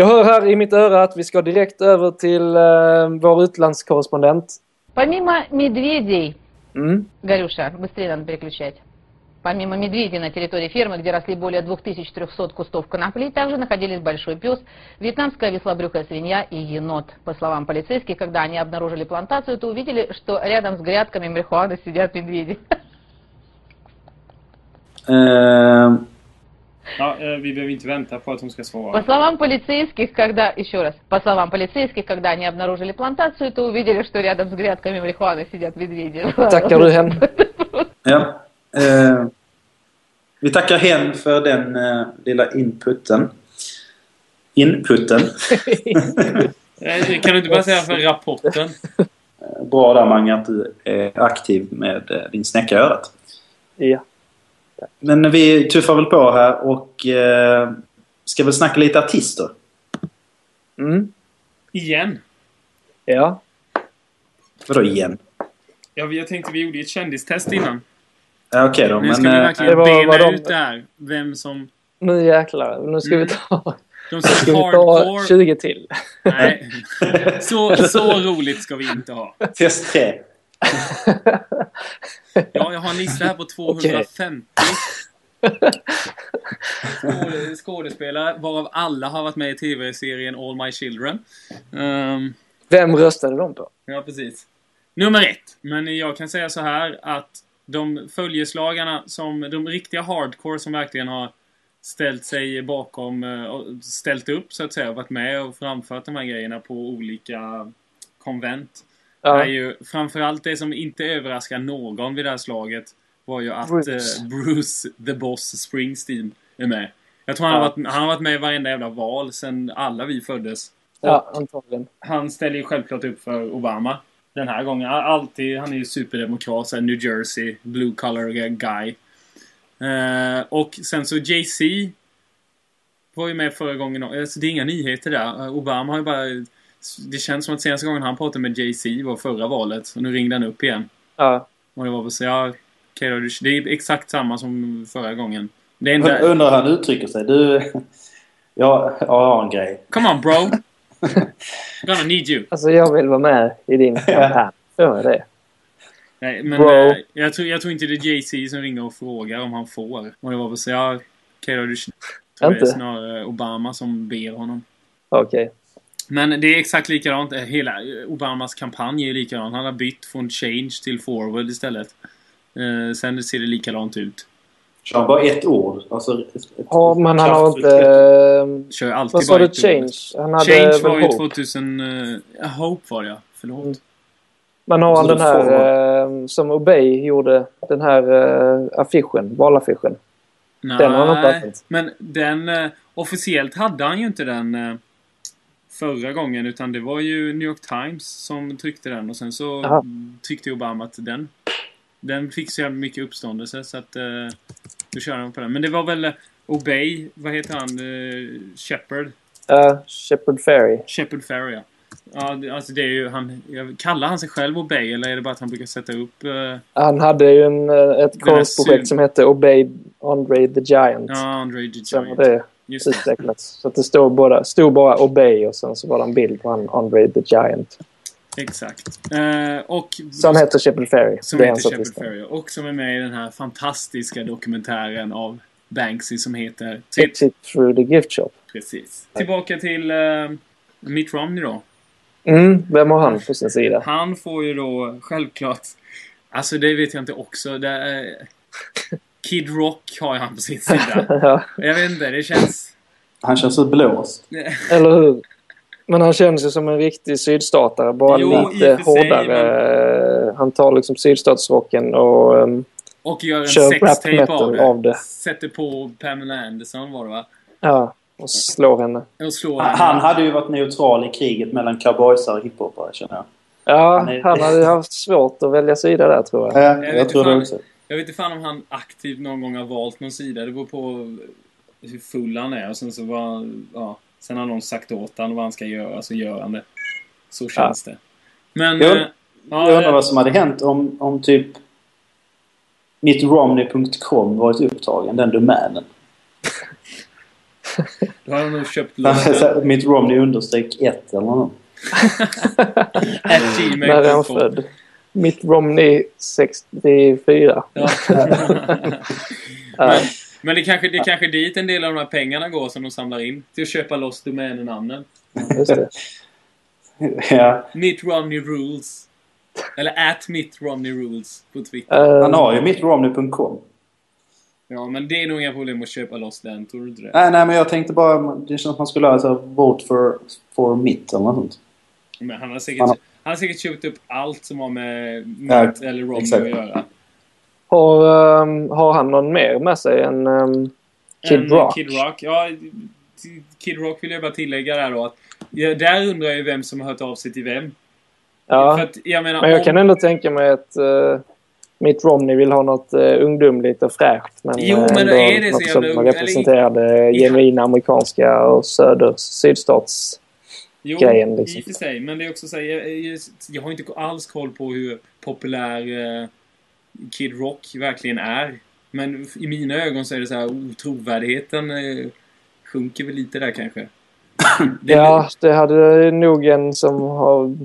Jag hör här i mitt öra att vi ska direkt över till eh, vår utlandskorrespondent. Помимо медведей, Mm. Горюша, быстрее надо переключать. Помимо медведей на территории фермы, где росли более 2300 кустов конопли, также находились большой пес, вьетнамская веслобрюхая свинья и енот. По словам полицейских, когда они обнаружили плантацию, то увидели, что рядом с грядками марихуаны сидят медведи. Eh, Ja, eh, vi behöver inte vänta på att hon ska По svara. словам полицейских, когда, еще раз, по словам полицейских, когда они обнаружили плантацию, то увидели, что рядом с грядками марихуаны сидят медведи. Tackar du hen. ja. Eh, vi tackar hen för den eh, lilla inputen. Inputen. Eh, Kan du inte bara säga för rapporten? Eh, Bra där Mange att du är aktiv med eh, din snäcka i örat. Ja. Men vi tuffar väl på här och eh, ska väl snacka lite artister. Mm. Igen? Ja. Vadå igen? Ja, vi- jag tänkte vi gjorde ett kändistest innan. Ja, Okej då, Nu men... ska vi eh, verkligen det var- bena var de- ut det här. Vem som... Nu jäklar. Nu ska Mm. vi ta, De ska som vi ta hardcore... 20 till. Nej. Så, så roligt ska vi inte ha. Test 3. Ja, jag har en lista här på 250 skåde- skådespelare, varav alla har varit med i tv-serien All My Children. Ehm, Vem röstade de på? ja, precis. Nummer ett. Men jag kan säga så här att de följeslagarna som, de riktiga hardcore som verkligen har ställt sig bakom, eh, ställt upp så att säga, varit med och framfört de här grejerna på olika konvent. Ja. är ju framförallt det som inte överraskar någon vid det här slaget var ju att Bruce. Bruce, Bruce the Boss Springsteen är med. Jag tror han, Ja. har varit, han har varit med i varenda jävla val sen alla vi föddes. Ja, antagligen. Han ställer ju självklart upp för Obama. Den här gången. Alltid. Han är ju superdemokrat. så New Jersey. Blue collar guy. Eh, och sen så Jay-Z var ju med förra gången. Alltså, det är inga nyheter där. Eh, Obama har ju bara... Det känns som att senaste gången han pratade med Jay-Z var förra valet. Och nu ringde han upp igen. Ja. Och det var väl så, ja... då, det är exakt samma som förra gången. Det enda... undrar hur han uttrycker sig. Du... Jag, jag har en grej. Come on bro! Gonna need you. Alltså jag vill vara med i din kampanj. Så är det. Nej, men eh, jag, tror, jag tror inte det är Jay-Z som ringer och frågar om han får. Och det var väl så, ja... Okej då, du tror det är snarare Obama som ber honom. Okej. Men det är exakt likadant. Eh, Hela eh, Obamas kampanj är ju likadant. Han har bytt från change till forward istället. Eh, sen ser det likadant ut. Kör bara ett ord? Alltså, ett, Ja, men han har inte... eh, Kör alltid Vad sa bara du? Change? Han hade Change var ju Hope. 2000... Uh, Hope var det ja. Förlåt. Mm. Men har han den här eh, som Obey gjorde, den här eh, affischen, valaffischen. Den har han inte Nej, använt. men den... eh, officiellt hade han ju inte den... eh, förra gången utan det var ju New York Times som tryckte den och sen så Aha. tyckte Obama att den den fick så jävla mycket uppståndelse så att eh, då körde han på den. Men det var väl eh, Obey, vad heter han? Uh, Shepard? Uh, Shepard Ferry. Shepard Fairey ja. Ja, alltså det är ju han... Kallar han sig själv Obey eller är det bara att han brukar sätta upp... eh, Han hade ju en, eh, ett konstprojekt som hette Obey Andre the Giant. ja, Andre the var Giant. det Just utvecklats. Så det stod bara, stod bara Obey och sen så var det en bild på han Andre the Giant. Exakt. Eh, och... Som heter Shepard Ferry. Som heter Shepard. Ferry. Och som är med i den här fantastiska dokumentären av Banksy som heter... Exit through the gift shop. precis. Tillbaka till uh, Mitt Romney då. Mm, vem har han på sin sida? Han får ju då självklart... Alltså det vet jag inte också. Det är, Kid Rock har han på sin sida. ja, Jag vet inte, det känns... Han känns så blåst. eller hur? Men han känns ju som en riktig sydstatare. Bara Jo, lite hårdare. Han tar liksom sydstatsrocken och... Um, Och gör en Kör rap sextape av det. av det. Sätter på Pamela Anderson var det va? ja, och slår henne. Och slår Han, han hade ju varit neutral i kriget mellan cowboysar och hiphopare känner jag. Ja, Han är- han hade haft svårt att välja sida där tror jag. Ja, vet jag tror det också. Jag vet inte fan om han aktivt någon gång har valt någon sida. Det beror på hur full han är. Och sen så var, ja, sen har någon sagt åt honom vad han ska göra, så gör han det. Så känns det. Men... Jag- ja, Jag undrar det- vad som hade hänt om, om typ mittromney.com varit upptagen, den domänen. Då har han nog köpt Mitt Romney understreck 1 eller något. At gmail.com. När är han född? Mitt Romney 64. Ja. Men, men det kanske det är kanske dit en del av de här pengarna går som de samlar in. Till att köpa loss domänennamnen. Just det. Ja. Mitt Romney Rules. Eller at Mitt Romney Rules på Twitter. Uh, Han har ju mittromney.com. Ja, men det är nog inga problem att köpa loss den, tror du inte det? Nej, nej, men jag tänkte bara... Det känns som att man skulle ha så här, vote for, for mitt eller något sånt. Men han har säkert, Han har- han har säkert köpt upp allt som har med Ja, Mitt eller Romney exakt. att göra. har, um, har han någon mer med sig än um, Kid En Rock? Kid Rock. Ja, Kid Rock vill jag bara tillägga där då att ja, där undrar jag ju vem som har hört av sig till vem. För Ja, att, jag menar, men jag om- kan ändå tänka mig att uh, Mitt Romney vill ha något uh, ungdomligt och fräscht. Men, Jo, eh, men ändå är det så något jävla som ung- representerar det genuina amerikanska och söder sydstats... Jo, grejen, liksom. i och för sig. Men det är också så här, jag, jag, har inte alls koll på hur populär eh, Kid Rock verkligen är. Men i mina ögon så är det så här, oh, trovärdigheten eh, sjunker väl lite där kanske. Det, Ja, det hade nog en som har...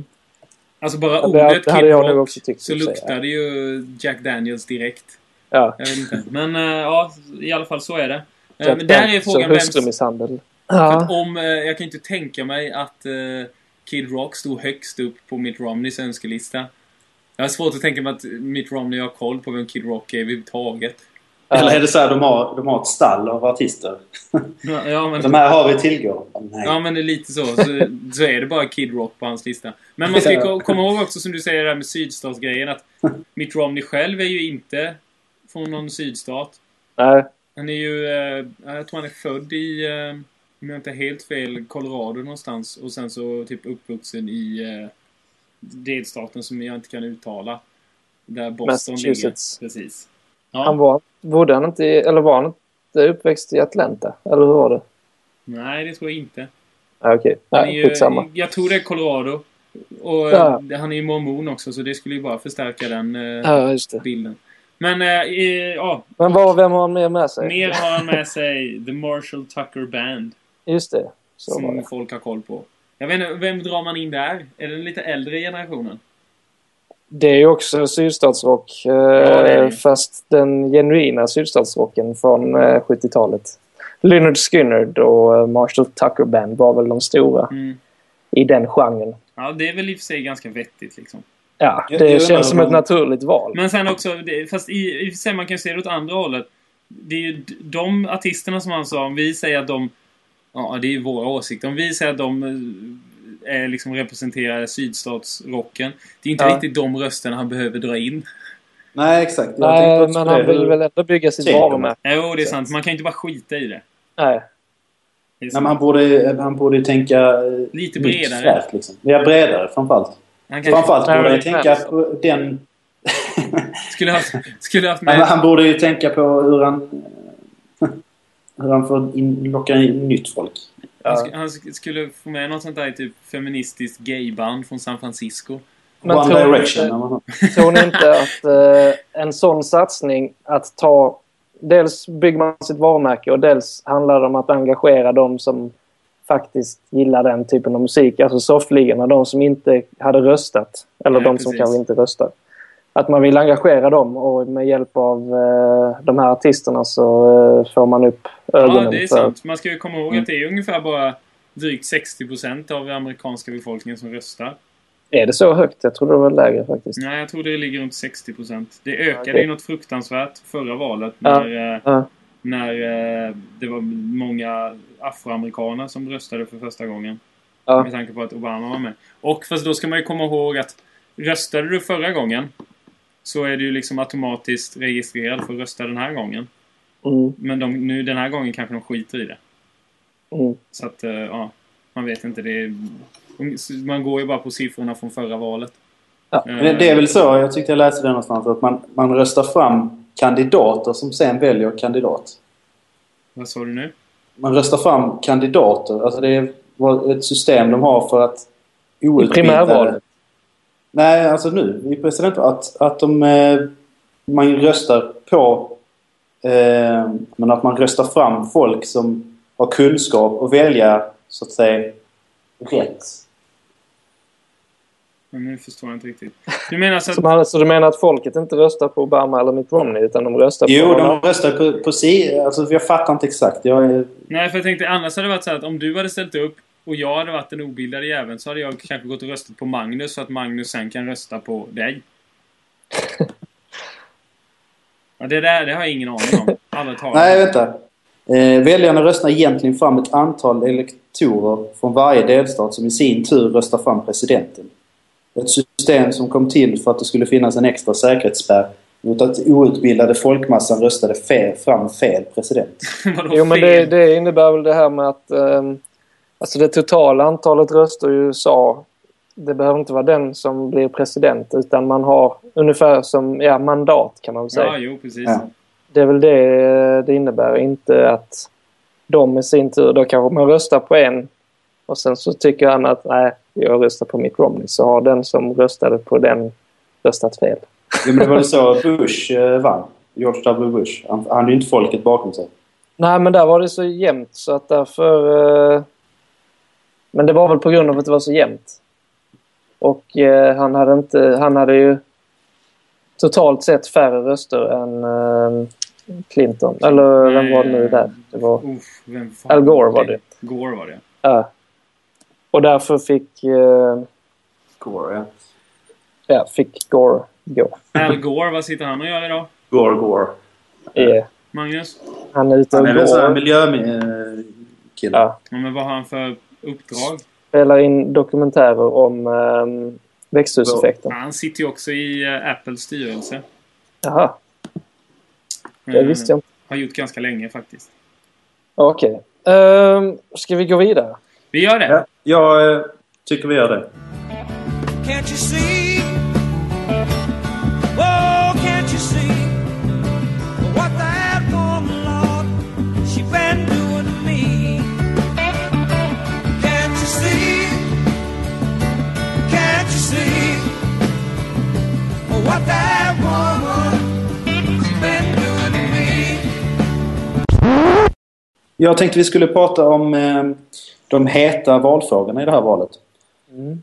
Alltså bara Ja, det- ordet det hade Kid jag Rock också tyckt, så luktar det ju Jack Daniels direkt. Ja. Men eh, ja, i alla fall så är det. Eh, Jack men där är frågan och Ja. om, eh, jag kan inte tänka mig att eh, Kid Rock stod högst upp på Mitt Romneys önskelista. Jag har svårt att tänka mig att Mitt Romney har koll på vem Kid Rock är överhuvudtaget. Eller är det så här de har, de har ett stall av artister? Ja, ja, men, De här har vi tillgång. Nej. ja, men det är lite så. så. Så är det bara Kid Rock på hans lista. Men man ska komma ihåg också som du säger det här med sydstatsgrejen att Mitt Romney själv är ju inte från någon sydstat. Nej, Han är ju, eh, jag tror han är född i, om jag inte är helt fel, Colorado någonstans. Och sen så typ uppvuxen i eh, delstaten som jag inte kan uttala. Där Boston ligger. Precis. han Ja. var, bodde han inte i, eller var han inte uppväxt i Atlanta? Eller hur var det? Nej, det tror jag inte. Ja, Okej, Han är nej, ju, skitsamma. jag tror det är Colorado. Och Ja. eh, han är ju mormon också, så det skulle ju bara förstärka den eh, Ja, bilden. Men eh, eh, ja, Men vad, vem har han mer med sig? mer har han med sig The Marshall Tucker Band. Just det. Så som det. folk har koll på. Jag vet inte, vem drar man in där? Är det den lite äldre generationen? Det är ju också sydstatsrock. Eh, det är det. fast den genuina sydstatsrocken från eh, 70-talet. Leonard Skinner och eh, Marshall Tucker Band var väl de stora Mm. i den genren. Ja, det är väl i och för sig ganska vettigt liksom. Ja, det jag känns som om ett man- naturligt val. Men sen också, det, fast i, i och för sig man kan se det åt andra hållet. Det är ju de artisterna som han sa, om vi säger att de... Ja, det är ju våra åsikter. Om vi säger att de eh, är liksom representerar sydstatsrocken. Det är inte Ja. riktigt de rösterna han behöver dra in. Nej, exakt. Jag Nej, men han vill väl ändå bygga sitt varumärke. Jo, det är sant. Man kan ju inte bara skita i det. Nej. Det Nej, han borde, han borde ju tänka eh, Lite bredare. fräscht, Liksom. Ja, bredare framförallt. Kanske Framförallt borde han tänka på den... skulle haft, skulle haft med... han borde ju tänka på hur han... Hur han får in, locka in nytt folk. Han, Ja. sk- han sk- skulle få med något sånt där typ feministiskt gayband från San Francisco. Men One tror ni Direction. inte-? Tror ni inte att eh, en sån satsning att ta... Dels bygger man sitt varumärke och dels handlar det om att engagera de som faktiskt gillar den typen av musik. Alltså soffligorna, de som inte hade röstat. Eller Nej, de som precis. kanske inte röstar. Att man vill engagera dem och med hjälp av eh, de här artisterna så eh, får man upp ögonen Ja, det är för... sant. Man ska ju komma ihåg att det är ungefär bara drygt 60% av den amerikanska befolkningen som röstar. Är det så högt? Jag trodde det var lägre faktiskt. Nej, jag tror det ligger runt 60%. Det ökade Okej. ju något fruktansvärt förra valet Ja. när, eh, Ja. när eh, det var många afroamerikaner som röstade för första gången. Ja. Med tanke på att Obama var med. Och fast då ska man ju komma ihåg att röstade du förra gången så är du liksom automatiskt registrerad för att rösta den här gången. Mm, Men de, nu den här gången kanske de skiter i det. mm. Så att, eh, ja. Man vet inte. Det är, man går ju bara på siffrorna från förra valet. Ja. Men det är väl så, jag tyckte jag läste det någonstans, att man, man röstar fram kandidater som sen väljer kandidat. Vad sa du nu? Man röstar fram kandidater. Alltså det är ett system de har för att I outbildade... primärvalet? Nej, alltså nu i presidentvalet. Att, att de, eh, man röstar på... Eh, men att man röstar fram folk som har kunskap och välja, så att säga, rätt. Men nu förstår jag inte riktigt. Du menar så att... Så, du menar att folket inte röstar på Obama eller Mitt Romney utan de röstar Jo, på... de röstar på, på si... Alltså jag fattar inte exakt. Jag är... Nej, för jag tänkte annars hade det varit så här att om du hade ställt upp och jag hade varit den obildade jäveln så hade jag kanske gått och röstat på Magnus så att Magnus sen kan rösta på dig. Ja, det där det har jag ingen aning om. Nej, vänta. Eh, väljarna röstar egentligen fram ett antal elektorer från varje delstat som i sin tur röstar fram presidenten. Ett system som kom till för att det skulle finnas en extra säkerhetsspärr mot att outbildade folkmassan röstade fel, fram fel president. Vadå Jo, men det, det innebär väl det här med att... ehm, alltså det totala antalet röster i USA, det behöver inte vara den som blir president utan man har ungefär som ja, mandat kan man väl säga. Ja, jo, precis. Ja. Det är väl det det innebär, inte att de i sin tur, då kanske man röstar på en och sen så tycker han att nej, jag röstar på Mitt Romney. Så har den som röstade på den röstat fel. Jo, men det var väl så Bush eh, vann. George W. Bush. Han, han hade ju inte folket bakom sig. Nej, men där var det så jämnt så att därför... Eh... Men det var väl på grund av att det var så jämnt. Och eh, han hade inte... Han hade ju totalt sett färre röster än eh, Clinton. Eller vem var det nu där? Det var Uff, vem fan Al Gore var det. Gore var det. Ja. Och därför fick, eh, Gore, ja. ja, fick Gore gå. Al Gore, vad sitter han och gör idag? Gore, Gore. Eh, Magnus? han är ute och Han är väl sån här går. miljökille. Ja. Ja, men vad har han för uppdrag? Spelar in dokumentärer om eh, växthuseffekten. Han sitter ju också i eh, Apples styrelse. Jaha, det Eh, visste jag inte. Har gjort ganska länge faktiskt. Okej. Ehm, ska vi gå vidare? Vi gör det! Ja, jag eh, tycker vi gör det. Jag tänkte vi skulle prata om eh, de heta valfrågorna i det här valet. Mm.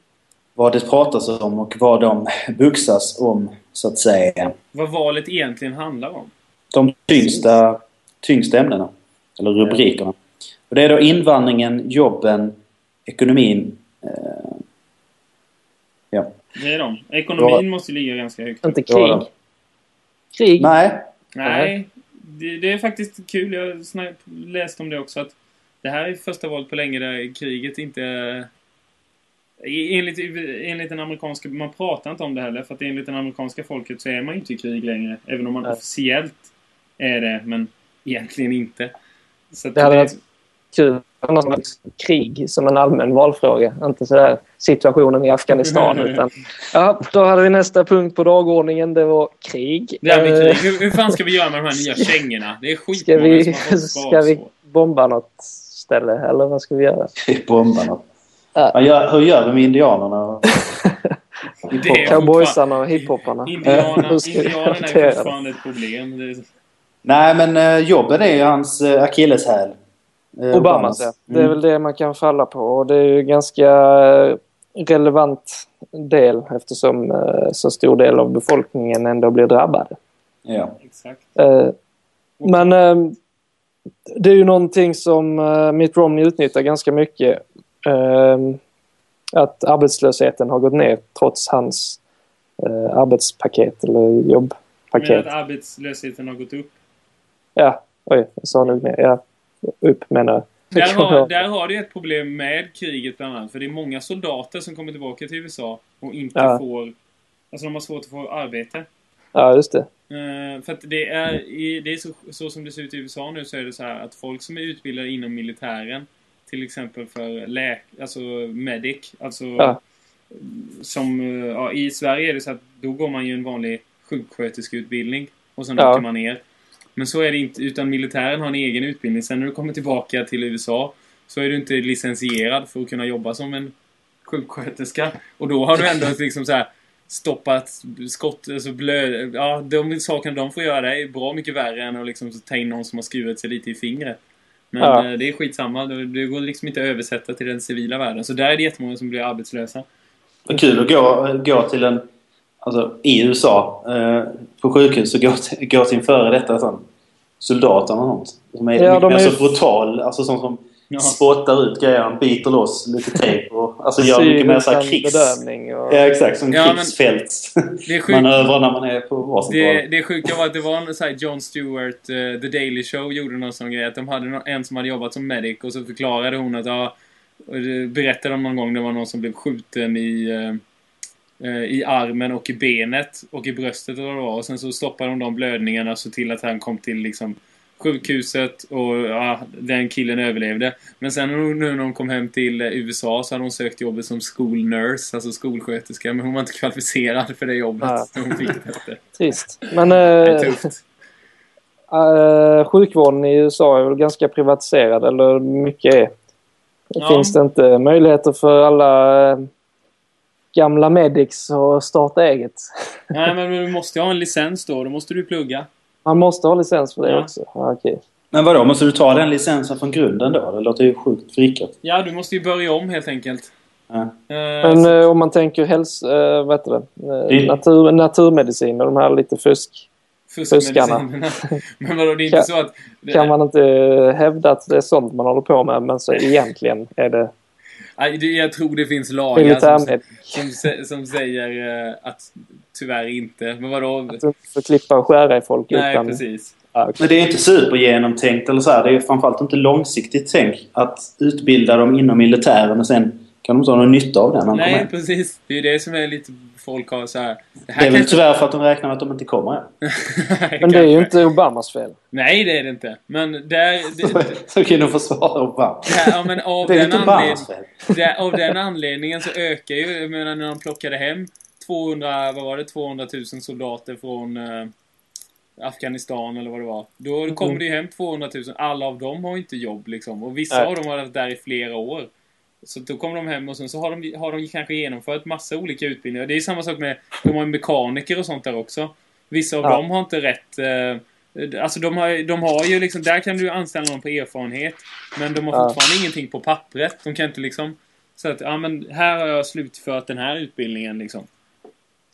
Vad det pratas om och vad de buxas om, så att säga. Vad valet egentligen handlar om. De tyngsta, tyngsta ämnena. Eller rubrikerna. Och det är då invandringen, jobben, ekonomin. Eh. Det är de. Ekonomin Ja. måste ligga ganska högt. Inte krig. Krig? Nej, Nej, det, det är faktiskt kul. Jag läste om det också. att Det här är första valet på länge där kriget inte... Enligt, enligt den amerikanska... Man pratar inte om det heller. För att enligt den amerikanska folket så är man inte i krig längre. Även om man Nej. officiellt är det. Men egentligen inte. Så Det hade varit kul någon slags krig som en allmän valfråga. Inte sådär situationen i Afghanistan. utan, ja, då hade vi nästa punkt på dagordningen. Det var krig. Det här med Eh, krig. Hur, hur fan ska vi göra med de här nya kängorna? Det är Ska skitmånga vi, som har ska vi bomba något ställe eller vad ska vi göra? Bombarna. Ja. Ja, gör, hur gör vi med indianerna? Cowboysarna och hiphopparna. Indianerna, ska är fortfarande ett problem. Är, Nej, men eh, jobben är ju hans eh, akilleshäl. Eh, Obamas, ja. Det är Mm. väl det man kan falla på. Och det är ju ganska eh, relevant del eftersom eh, så stor del av befolkningen ändå blir drabbade. Ja. exakt. Eh, Men eh, det är ju någonting som eh, Mitt Romney utnyttjar ganska mycket. Eh, Att arbetslösheten har gått ner trots hans eh, arbetspaket eller Men jobbpaket. att arbetslösheten har gått upp. Ja, oj, jag sa nog ner. Ja, upp menar jag. Där har, där har du ett problem med kriget bland annat. För det är många soldater som kommer tillbaka till USA och inte Ja. får... Alltså de har svårt att få arbete. Ja, just det. Eh, för att det är, det är så, så som det ser ut i USA nu så är det så här att folk som är utbildade inom militären till exempel för läk, alltså medic, alltså Ja. som eh, ja, i Sverige är det så att då går man ju en vanlig sjuksköterskeutbildning och sen Ja. åker man ner. Men så är det inte, utan militären har en egen utbildning. Sen när du kommer tillbaka till USA så är du inte licensierad för att kunna jobba som en sjuksköterska. Och då har du ändå liksom så här stoppat skott, alltså blöd... Ja, de sakerna de får göra är bra mycket värre än att liksom ta in någon som har skurit sig lite i fingret. Men Ja. eh, det är skitsamma. Det, går liksom inte att översätta till den civila världen. Så där är det jättemånga som blir arbetslösa. Kul att gå, gå till en... Alltså i USA eh, på sjukhus och gå till, gå till en före detta sån soldat eller något. Som är Ja, mycket mer är- så brutal. Alltså sån som Ja. spottar ut grejer, biter loss lite tejp och alltså gör mycket mer så här utan krigs... och... Ja, exakt. Som Ja, men- krigsfält. Det är sjukt. Manövrar när man är på Det, vårdcentralen. det sjuka var att det var en sån här Jon Stewart, eh, The Daily Show, gjorde någon sån grej. Att de hade en som hade jobbat som medic och så förklarade hon att ja, och det berättade de någon gång det var någon som blev skjuten i, eh, i armen och i benet och i bröstet eller vad det var. Och sen så stoppade de de blödningarna och så till att han kom till liksom sjukhuset och ja, den killen överlevde. Men sen nu när hon kom hem till eh, USA så hade hon sökt jobbet som school nurse, alltså skolsköterska. Men hon var inte kvalificerad för det jobbet. Ja. Hon fick det. Trist. Men eh, tufft. eh, sjukvården i USA är väl ganska privatiserad, eller mycket är. Ja. Finns det inte möjligheter för alla eh, gamla medics att starta eget? Nej, men du måste ju ha en licens då. Då måste du plugga. Man måste ha licens för det Ja. också. Ja, okej. Men vadå, måste du ta den licensen från grunden då? Det låter ju sjukt vrickat. Ja, du måste ju börja om helt enkelt. Ja. Eh, Men eh, om man tänker häls, eh, vad heter det? Eh, Det- natur, naturmedicin och de här lite fusk. fuskmedicinerna. Men vadå, det är inte Kan- så att... Kan man inte hävda att det är sånt man håller på med men så egentligen är det- Jag tror det finns lagar som, som, som säger eh, att tyvärr inte. Men vadå? Att du inte får klippa och skära i folk Nej, utan... precis. Men det är inte supergenomtänkt eller så här. Det är framförallt inte långsiktigt tänk att utbilda dem inom militären och sen kan de inte ha någon nytta av det när de Nej, precis. Det är ju det som är lite... Folk har så här... Det Det är här väl tyvärr för att de räknar med att de inte kommer hem. Men det är ju inte Obamas fel. Nej, det är det inte. Men där... Det, Så kan de försvara Obama. ja, men av Det är den inte anledningen... Obamas fel. Det, av den anledningen så ökar ju, jag menar när de plockade hem 200, vad var det, 200 000 soldater från eh, Afghanistan eller vad det var. Då Mm. kommer det ju hem 200 000. Alla av dem har inte jobb liksom. Och vissa Nej. av dem har varit där i flera år. Så då kommer de hem och sen så har de, har de kanske genomfört massa olika utbildningar. Det är samma sak med, de har ju mekaniker och sånt där också. Vissa av Ja. dem har inte rätt eh, Alltså de har, de har ju liksom, där kan du anställa någon på erfarenhet. Men de har Ja. fortfarande ingenting på pappret. De kan inte liksom så att, ja men här har jag slutfört den här utbildningen liksom.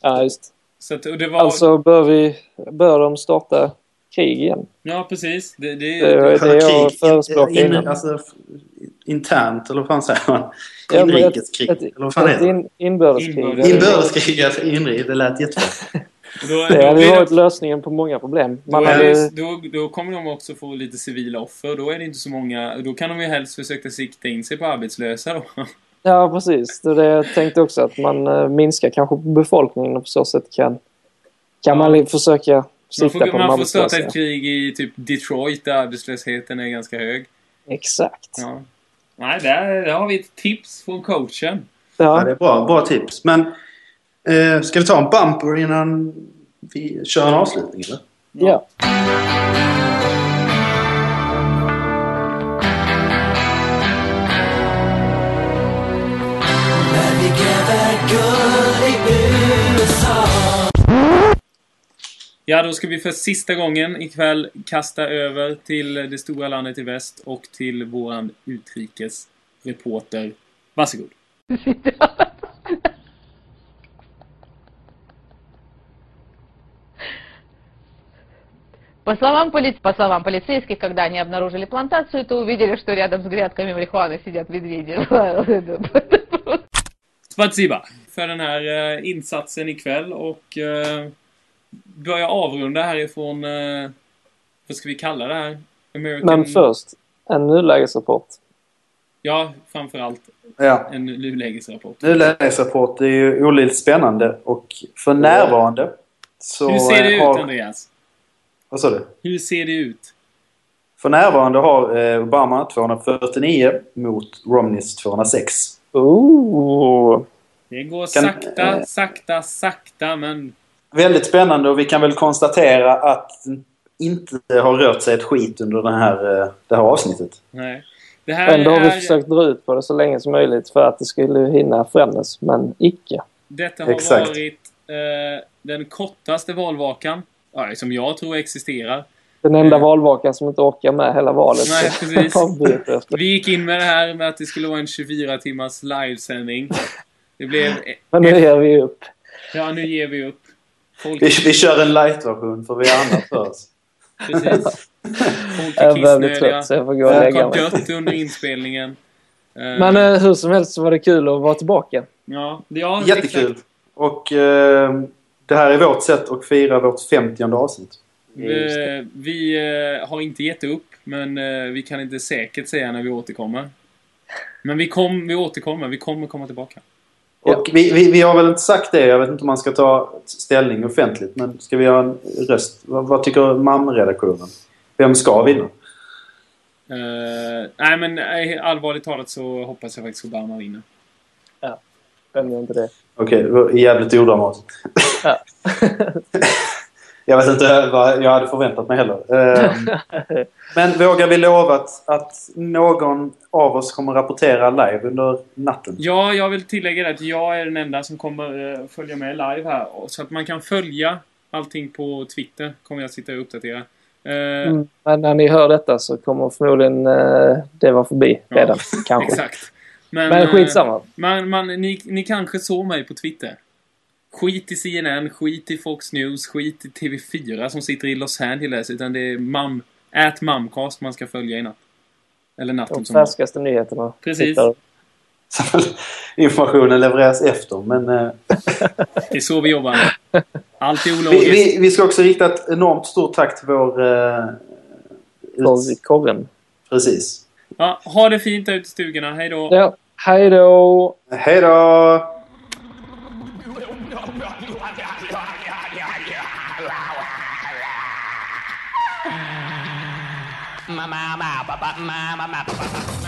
Ja, just. Så att, och det var... Alltså bör, vi, bör de starta krig igen? ja, precis. Det, det, Det var det jag förespråkade in, innan. alltså, internt, eller vad fan säger man? Men ett- Inrikeskrig, ett- eller vad fan Ett är det? in, inbördeskrig. Inbördeskrig, alltså inrikes, det lät jättebra. då, Det då, hade blir varit lösningen på många problem. då, Man är hade, då, då kommer de också få lite civila offer. Då är det inte så många... Då kan de ju helst försöka sikta in sig på arbetslösa då. ja, precis. Det är det jag tänkte också. Att man eh, minskar kanske befolkningen och på så sätt kan, kan man försöka Man sikta får, på de man får starta ett krig i typ Detroit där arbetslösheten är ganska hög. Exakt. Ja. Nej, där, där har vi ett tips från coachen. Ja, det Ja, är bra, bra tips. Men eh, ska vi ta en bumper innan vi kör en avslutning eller? ja. När Ja, då ska vi för sista gången ikväll kasta över till det stora landet i väst och till våran utrikesreporter. Varsågod. По словам, поли- по словам полицейских, когда они обнаружили плантацию, то увидели, что рядом с грядками марихуаны сидят медведи. Spatsiba för den här eh, insatsen ikväll och eh, börja avrunda härifrån, eh, vad ska vi kalla det här? American... Men först, en nulägesrapport. Ja, framförallt Ja. en nulägesrapport. Nulägesrapport är ju olidligt spännande och för närvarande så Hur ser det ut, har... Andreas? Vad sa du? Hur ser det ut? För närvarande har eh, Obama 249 mot Romneys 206. Ooh. Det går Kan- sakta, sakta, sakta, men... Väldigt spännande och vi kan väl konstatera att inte har rört sig ett skit under den här, eh, det här avsnittet. Nej. Det här Ändå har vi är... försökt dra ut på det så länge som möjligt för att det skulle hinna förändras, men icke. Detta har Exakt. varit eh, den kortaste valvakan som jag tror existerar. Den enda Mm. valvakan som inte orkar med hela valet. Nej, precis. Vi gick in med det här med att det skulle vara en 24 timmars livesändning. Det blev... Men nu ger vi upp. Ja, nu ger vi upp. Folk, Vi, vi kör en light-version för vi har annat för oss. precis. Folk Jag är kissnödiga. trött så jag får gå och Folk lägga har mig. dött under inspelningen. Men eh, hur som helst så var det kul att vara tillbaka. ja, ja, Jättekul! exakt. Och eh, det här är vårt sätt att fira vårt 50 avsnitt. Eh, vi eh, har inte gett upp, men eh, vi kan inte säkert säga när vi återkommer. Men vi, kom, vi återkommer. Vi kommer komma tillbaka. Och vi, vi, vi har väl inte sagt det, jag vet inte om man ska ta ställning offentligt, men ska vi ha en röst? Vad, vad tycker MAM-redaktionen? Vem ska vinna? Eh, nej, men eh, allvarligt talat så hoppas jag faktiskt Obama vinner. Vem gör inte det? Okej, det var jävligt odramatiskt. Ja. jag vet inte vad jag hade förväntat mig heller. Ehm, Men vågar vi lova att, att någon av oss kommer rapportera live under natten? Ja, jag vill tillägga det att jag är den enda som kommer eh, följa med live här. Så att man kan följa allting på Twitter kommer jag sitta och uppdatera. Eh, Mm. Men när ni hör detta så kommer förmodligen eh, det vara förbi Ja, redan. Kanske. Exakt. Men, Men eh, skitsamma. Man, man, ni, ni kanske såg mig på Twitter. Skit i CNN, skit i Fox News, skit i TV4 som sitter i Los Angeles. Utan det är mam, at mamcast man ska följa i natt. Eller natten De som var. färskaste nyheterna. Precis. Sitter- Informationen levereras efter, men... eh, Det är så vi jobbar. Allt är vi, ologiskt. vi, vi ska också rikta ett enormt stort tack till vår... eh, För ut, korren. precis. Ja, ha det fint där ute i stugorna. Hej då! Ja, hej då! Hej då! มามามาปะปะมามามาปะปะ